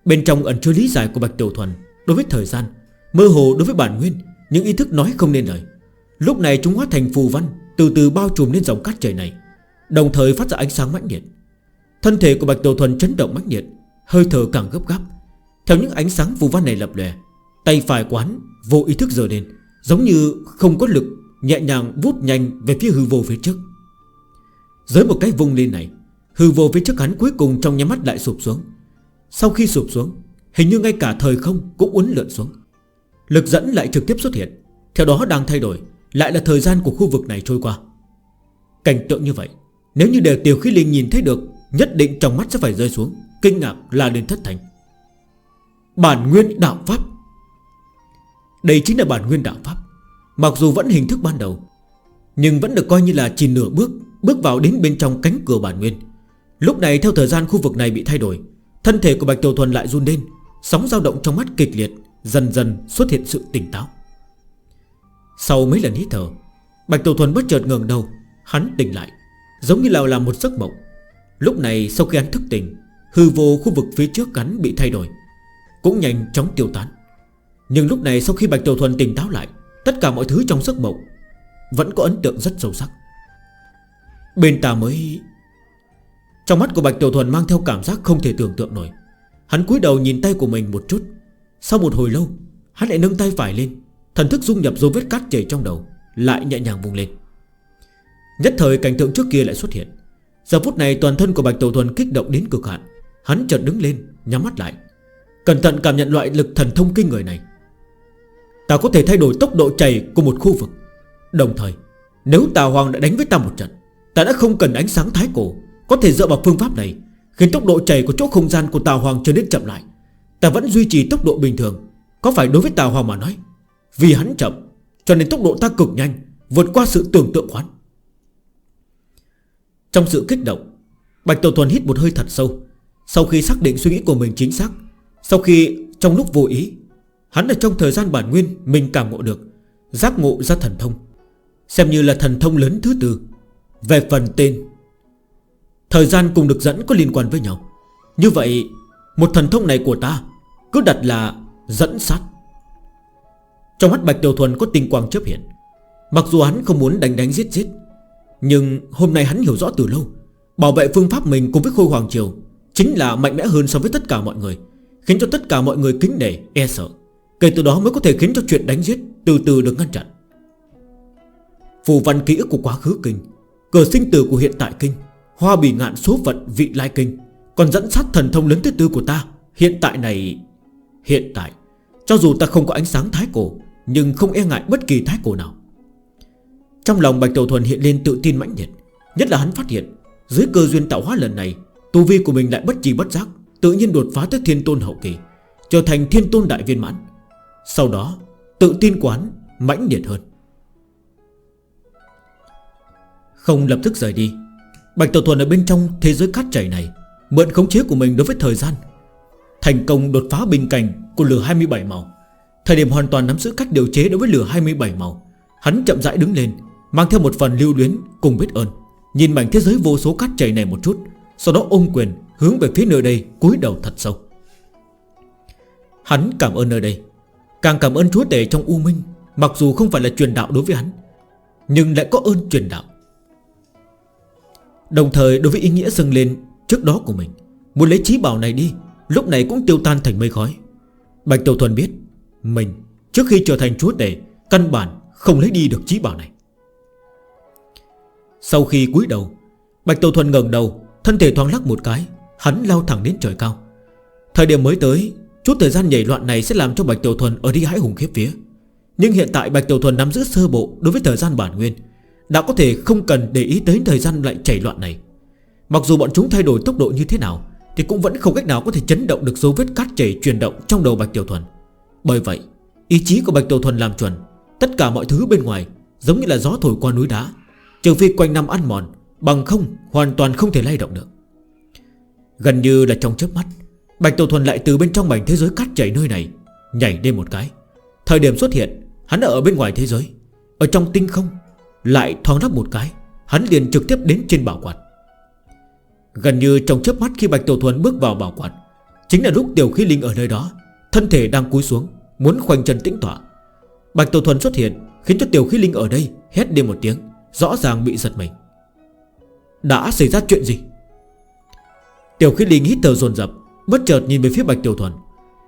Bên trong ẩn chứa lý giải của Bạch Tiểu Thuần, Đối với thời gian, Mơ hồ đối với bản nguyên, Những ý thức nói không nên lời. Lúc này chúng hóa thành phù văn, Từ từ bao trùm lên dòng cát trời này, Đồng thời phát ra ánh sáng mãnh nhiệt Thân thể của Bạch Tiểu Thuần chấn động mãnh nhiệt Hơi thở càng gấp gáp. Theo những ánh sáng phù văn này lập lè Tay phải quán vô ý thức giờ lên, Giống như không có lực Nhẹ nhàng vút nhanh về phía hư vô phía trước. Dưới một cái vùng lên này, Hư vô phía trước hắn cuối cùng trong nhắm mắt lại sụp xuống. Sau khi sụp xuống, Hình như ngay cả thời không cũng uốn lượn xuống. Lực dẫn lại trực tiếp xuất hiện, Theo đó đang thay đổi, Lại là thời gian của khu vực này trôi qua. Cảnh tượng như vậy, Nếu như đều tiểu khí linh nhìn thấy được, Nhất định trong mắt sẽ phải rơi xuống, Kinh ngạc là đến thất thành Bản nguyên đạo pháp. Đây chính là bản nguyên đạo pháp. Mặc dù vẫn hình thức ban đầu, Nhưng vẫn được coi như là chỉ nửa bước Bước vào đến bên trong cánh cửa bản nguyên. Lúc này, theo thời gian khu vực này bị thay đổi, Thân thể của Bạch Tiểu Thuần lại run lên, Sóng dao động trong mắt kịch liệt, Dần dần xuất hiện sự tỉnh táo. Sau mấy lần hít thở, Bạch Tiểu Thuần bất chợt ngừng đầu, Hắn tỉnh lại, Giống như là làm một giấc mộng. Lúc này, sau khi hắn thức tỉnh, Hư vô khu vực phía trước hắn bị thay đổi, Cũng nhanh chóng tiêu tán. Nhưng lúc này, sau khi Bạch Tiểu Thuần tỉnh táo lại Tất cả mọi thứ trong giấc mộng Vẫn có ấn tượng rất sâu sắc. Bên ta mới, Trong mắt của Bạch Tiểu Thuần mang theo cảm giác không thể tưởng tượng nổi. Hắn cúi đầu nhìn tay của mình một chút. Sau một hồi lâu, Hắn lại nâng tay phải lên. Thần thức dung nhập dấu vết cát chảy trong đầu, Lại nhẹ nhàng vùng lên. Nhất thời cảnh tượng trước kia lại xuất hiện. Giờ phút này toàn thân của Bạch Tiểu Thuần kích động đến cực hạn. Hắn chợt đứng lên, nhắm mắt lại. Cẩn thận cảm nhận loại lực thần thông kinh người này. Ta có thể thay đổi tốc độ chảy của một khu vực. Đồng thời, Nếu Tà Hoàng đã đánh với ta một trận, Ta đã không cần ánh sáng thái cổ. Có thể dựa vào phương pháp này, Khiến tốc độ chảy của chỗ không gian của Tà Hoàng trở nên chậm lại. Ta vẫn duy trì tốc độ bình thường. Có phải đối với Tà Hoàng mà nói, Vì hắn chậm, Cho nên tốc độ ta cực nhanh, Vượt qua sự tưởng tượng khoán Trong sự kích động, Bạch Tổ Thuần hít một hơi thật sâu. Sau khi xác định suy nghĩ của mình chính xác, Sau khi trong lúc vô ý Hắn ở trong thời gian bản nguyên, Mình cảm ngộ được. Giác ngộ ra thần thông. Xem như là thần thông lớn thứ tư. Về phần tên, Thời gian cùng được dẫn có liên quan với nhau. Như vậy, Một thần thông này của ta Cứ đặt là dẫn sát. Trong mắt Bạch Tiểu Thuần có tinh quang chấp hiện. Mặc dù hắn không muốn đánh đánh giết giết, Nhưng hôm nay hắn hiểu rõ từ lâu. Bảo vệ phương pháp mình cùng với Khôi Hoàng Triều Chính là mạnh mẽ hơn so với tất cả mọi người, Khiến cho tất cả mọi người kính nể e sợ. Kể từ đó mới có thể khiến cho chuyện đánh giết Từ từ được ngăn chặn. Phù văn ký ức của quá khứ kinh, Cờ sinh tử của hiện tại kinh, Hoa bỉ ngạn số phận vị lai kinh, Còn dẫn sát thần thông lớn thứ tư của ta. Hiện tại này, Hiện tại, Cho dù ta không có ánh sáng thái cổ, Nhưng không e ngại bất kỳ thái cổ nào. Trong lòng Bạch Tiểu Thuần hiện lên tự tin mãnh liệt, Nhất là hắn phát hiện, Dưới cơ duyên tạo hóa lần này, Tu vi của mình lại bất trì bất giác, Tự nhiên đột phá tới thiên tôn hậu kỳ, Trở thành thiên tôn đại viên mãn. Sau đó, tự tin quán mãnh liệt hơn. Không lập tức rời đi, Bạch Tổ Thuần ở bên trong thế giới cát chảy này Mượn khống chế của mình đối với thời gian. Thành công đột phá bình cảnh của lửa 27 màu. Thời điểm hoàn toàn nắm giữ cách điều chế đối với lửa 27 màu, Hắn chậm rãi đứng lên, Mang theo một phần lưu luyến cùng biết ơn. Nhìn mảnh thế giới vô số cát chảy này một chút, Sau đó ôm quyền hướng về phía nơi đây cúi đầu thật sâu. Hắn cảm ơn nơi đây. Càng cảm ơn chúa tể trong U Minh, Mặc dù không phải là truyền đạo đối với hắn, Nhưng lại có ơn truyền đạo. Đồng thời đối với ý nghĩa dâng lên Trước đó của mình, Muốn lấy trí bảo này đi, Lúc này cũng tiêu tan thành mây khói. Bạch Tiểu Thuần biết, Mình trước khi trở thành chúa tể, Căn bản không lấy đi được trí bảo này. Sau khi cúi đầu, Bạch Tiểu Thuần ngẩng đầu, Thân thể thoáng lắc một cái, Hắn lao thẳng đến trời cao. Thời điểm mới tới Chút thời gian nhảy loạn này sẽ làm cho Bạch Tiểu Thuần ở đi hãi hùng khiếp vía. Nhưng hiện tại Bạch Tiểu Thuần nắm giữ sơ bộ đối với thời gian bản nguyên, Đã có thể không cần để ý tới thời gian lại chảy loạn này. Mặc dù bọn chúng thay đổi tốc độ như thế nào, Thì cũng vẫn không cách nào có thể chấn động được dấu vết cát chảy chuyển động trong đầu Bạch Tiểu Thuần. Bởi vậy, Ý chí của Bạch Tiểu Thuần làm chuẩn, Tất cả mọi thứ bên ngoài Giống như là gió thổi qua núi đá, Trừ phi quanh năm ăn mòn, Bằng không hoàn toàn không thể lay động được. Gần như là trong chớp mắt Bạch Tiểu Thuần lại từ bên trong mảnh thế giới cắt chảy nơi này, Nhảy lên một cái. Thời điểm xuất hiện, Hắn ở bên ngoài thế giới, Ở trong tinh không, Lại thoáng đắp một cái, Hắn liền trực tiếp đến trên bảo quạt. Gần như trong chớp mắt khi Bạch Tiểu Thuần bước vào bảo quạt, Chính là lúc Tiểu Khí Linh ở nơi đó, Thân thể đang cúi xuống, Muốn khoanh chân tĩnh tỏa Bạch Tiểu Thuần xuất hiện, Khiến cho Tiểu Khí Linh ở đây hét đi một tiếng, Rõ ràng bị giật mình. Đã xảy ra chuyện gì? Tiểu Khí Linh hít thở dồn dập Bất chợt nhìn về phía Bạch Tiểu Thuần.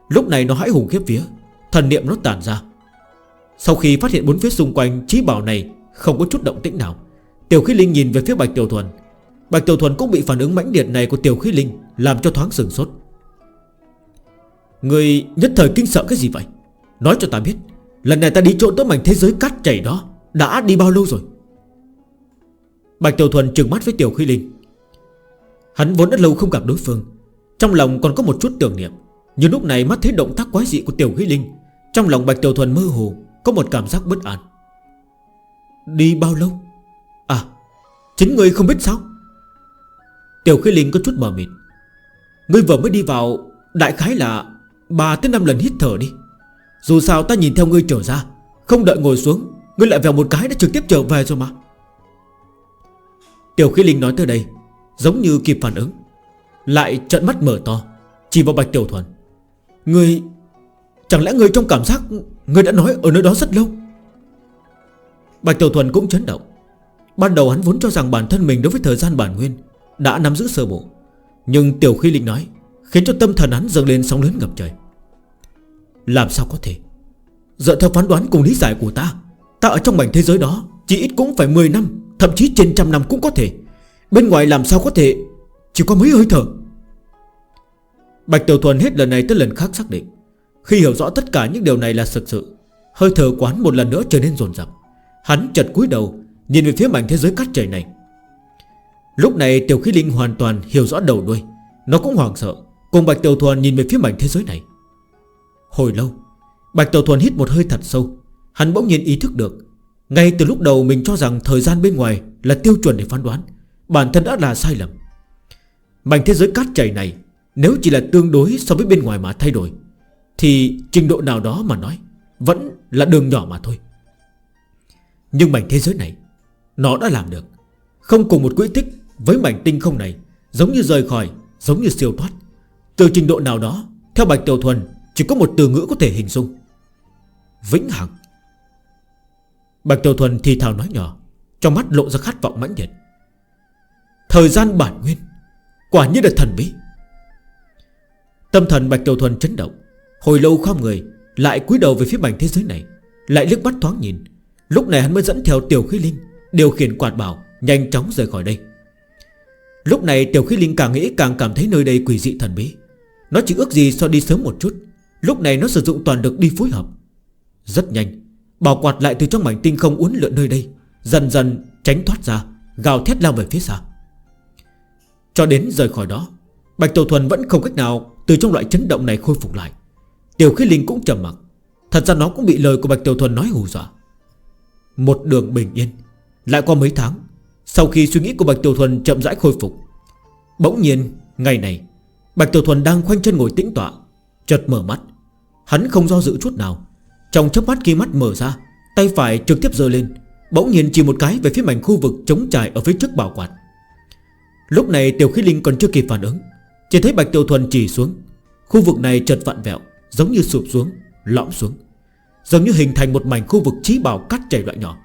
Lúc này nó hãi hùng khiếp vía, Thần niệm nó tàn ra. Sau khi phát hiện bốn phía xung quanh, trí bảo này Không có chút động tĩnh nào. Tiểu khí linh nhìn về phía Bạch Tiểu Thuần. Bạch Tiểu Thuần cũng bị phản ứng mãnh liệt này của Tiểu khí linh Làm cho thoáng sừng sốt. Người nhất thời kinh sợ cái gì vậy? Nói cho ta biết, Lần này ta đi trộn tới mảnh thế giới cát chảy đó, Đã đi bao lâu rồi? Bạch Tiểu Thuần trừng mắt với Tiểu Khí Linh. Hắn vốn đã lâu không gặp đối phương trong lòng còn có một chút tưởng niệm. Nhưng lúc này mắt thấy động tác quái dị của Tiểu Ghi Linh, Trong lòng Bạch Tiểu Thuần mơ hồ, Có một cảm giác bất an. Đi bao lâu? À chính người không biết sao? Tiểu Ghi Linh có chút mờ mịt. Ngươi vừa mới đi vào, Đại khái là 3 tới 5 lần hít thở đi. Dù sao ta nhìn theo ngươi trở ra, Không đợi ngồi xuống, Ngươi lại vèo một cái đã trực tiếp trở về rồi mà. Tiểu Khí Linh nói tới đây, Giống như kịp phản ứng. Lại trận mắt mở to. Chỉ vào Bạch Tiểu Thuần. Người, Chẳng lẽ người trong cảm giác Người đã nói ở nơi đó rất lâu? Bạch Tiểu Thuần cũng chấn động. Ban đầu hắn vốn cho rằng bản thân mình đối với thời gian bản nguyên Đã nắm giữ sơ bộ. Nhưng Tiểu Khi Linh nói, Khiến cho tâm thần hắn dâng lên sóng lớn ngập trời. Làm sao có thể? Dựa theo phán đoán cùng lý giải của ta Ta ở trong mảnh thế giới đó Chỉ ít cũng phải 10 năm, Thậm chí trên trăm năm cũng có thể. Bên ngoài làm sao có thể? Chỉ có mấy hơi thở. Bạch Tiểu Thuần hết lần này tới lần khác xác định, Khi hiểu rõ tất cả những điều này là thật sự, Hơi thở quán một lần nữa trở nên rồn rập. Hắn chật cúi đầu, Nhìn về phía mảnh thế giới cát trời này. Lúc này Tiểu Khí Linh hoàn toàn hiểu rõ đầu đuôi, Nó cũng hoảng sợ, Cùng Bạch Tiểu Thuần nhìn về phía mảnh thế giới này. Hồi lâu, Bạch Tiểu Thuần hít một hơi thật sâu, Hắn bỗng nhiên ý thức được, Ngay từ lúc đầu mình cho rằng thời gian bên ngoài Là tiêu chuẩn để phán đoán, Bản thân đã là sai lầm. Mảnh thế giới cát chảy này nếu chỉ là tương đối so với bên ngoài mà thay đổi, Thì trình độ nào đó mà nói Vẫn là đường nhỏ mà thôi. Nhưng mảnh thế giới này, Nó đã làm được. Không cùng một quỹ tích với mảnh tinh không này, Giống như rời khỏi, Giống như siêu thoát. Từ trình độ nào đó, Theo Bạch Tiểu Thuần, Chỉ có một từ ngữ có thể hình dung. Vĩnh Hằng. Bạch Tiểu Thuần thì thào nói nhỏ, Trong mắt lộ ra khát vọng mãnh liệt. Thời gian bản nguyên, Quả như là thần bí. Tâm thần Bạch Kiều Thuần chấn động. Hồi lâu không người, Lại cúi đầu về phía mảnh thế giới này, Lại liếc mắt thoáng nhìn. Lúc này hắn mới dẫn theo Tiểu Khí Linh, Điều khiển quạt bảo, Nhanh chóng rời khỏi đây. Lúc này Tiểu Khí Linh càng nghĩ càng cảm thấy nơi đây quỷ dị thần bí. Nó chỉ ước gì so đi sớm một chút. Lúc này nó sử dụng toàn lực đi phối hợp. Rất nhanh, Bảo quạt lại từ trong mảnh tinh không uốn lượn nơi đây, Dần dần tránh thoát ra, Gào thét lao về phía xa. Cho đến rời khỏi đó, Bạch Tiểu Thuần vẫn không cách nào từ trong loại chấn động này khôi phục lại. Tiểu khí linh cũng trầm mặc. Thật ra nó cũng bị lời của Bạch Tiểu Thuần nói hù dọa. Một đường bình yên. Lại qua mấy tháng, Sau khi suy nghĩ của Bạch Tiểu Thuần chậm rãi khôi phục, Bỗng nhiên, ngày này, Bạch Tiểu Thuần đang khoanh chân ngồi tĩnh tọa, Chợt mở mắt. Hắn không do dự chút nào. Trong chớp mắt khi mắt mở ra, Tay phải trực tiếp dơ lên, Bỗng nhiên chỉ một cái về phía mảnh khu vực chống trải Ở phía trước bảo quạt. Lúc này Tiểu Khí Linh còn chưa kịp phản ứng chỉ thấy Bạch Tiểu Thuần chỉ xuống Khu vực này chợt vặn vẹo Giống như sụp xuống, lõm xuống Giống như hình thành một mảnh khu vực trí bảo cắt chảy loại nhỏ.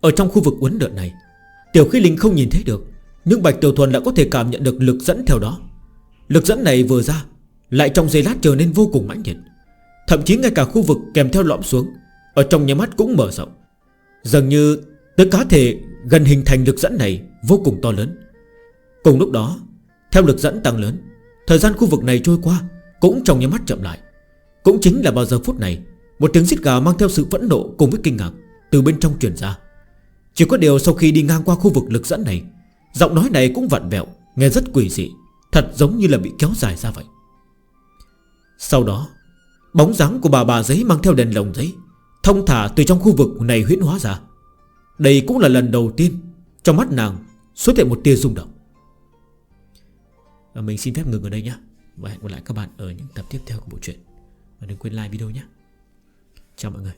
Ở trong khu vực uốn lượn này Tiểu khí linh không nhìn thấy được Nhưng Bạch Tiểu Thuần đã có thể cảm nhận được lực dẫn theo đó. Lực dẫn này vừa ra Lại trong giây lát trở nên vô cùng mãnh liệt. Thậm chí ngay cả khu vực kèm theo lõm xuống Ở trong nhà mắt cũng mở rộng. Dường như tới cá thể gần hình thành lực dẫn này Vô cùng to lớn. Cùng lúc đó theo lực dẫn tăng lớn, Thời gian khu vực này trôi qua Cũng trong nháy mắt chậm lại. Cũng chính là vào giờ phút này, Một tiếng xít gà mang theo sự phẫn nộ cùng với kinh ngạc Từ bên trong truyền ra. Chỉ có điều sau khi đi ngang qua khu vực lực dẫn này, Giọng nói này cũng vặn vẹo, Nghe rất quỷ dị, Thật giống như là bị kéo dài ra vậy. Sau đó, Bóng dáng của bà bà giấy mang theo đèn lồng giấy, Thông thả từ trong khu vực này huyễn hóa ra. Đây cũng là lần đầu tiên Trong mắt nàng xuất hiện một tia rung động. Ờ, mình xin phép ngừng ở đây nhé Và hẹn gặp lại các bạn ở những tập tiếp theo của bộ truyện. Và đừng quên like video nhé Chào mọi người.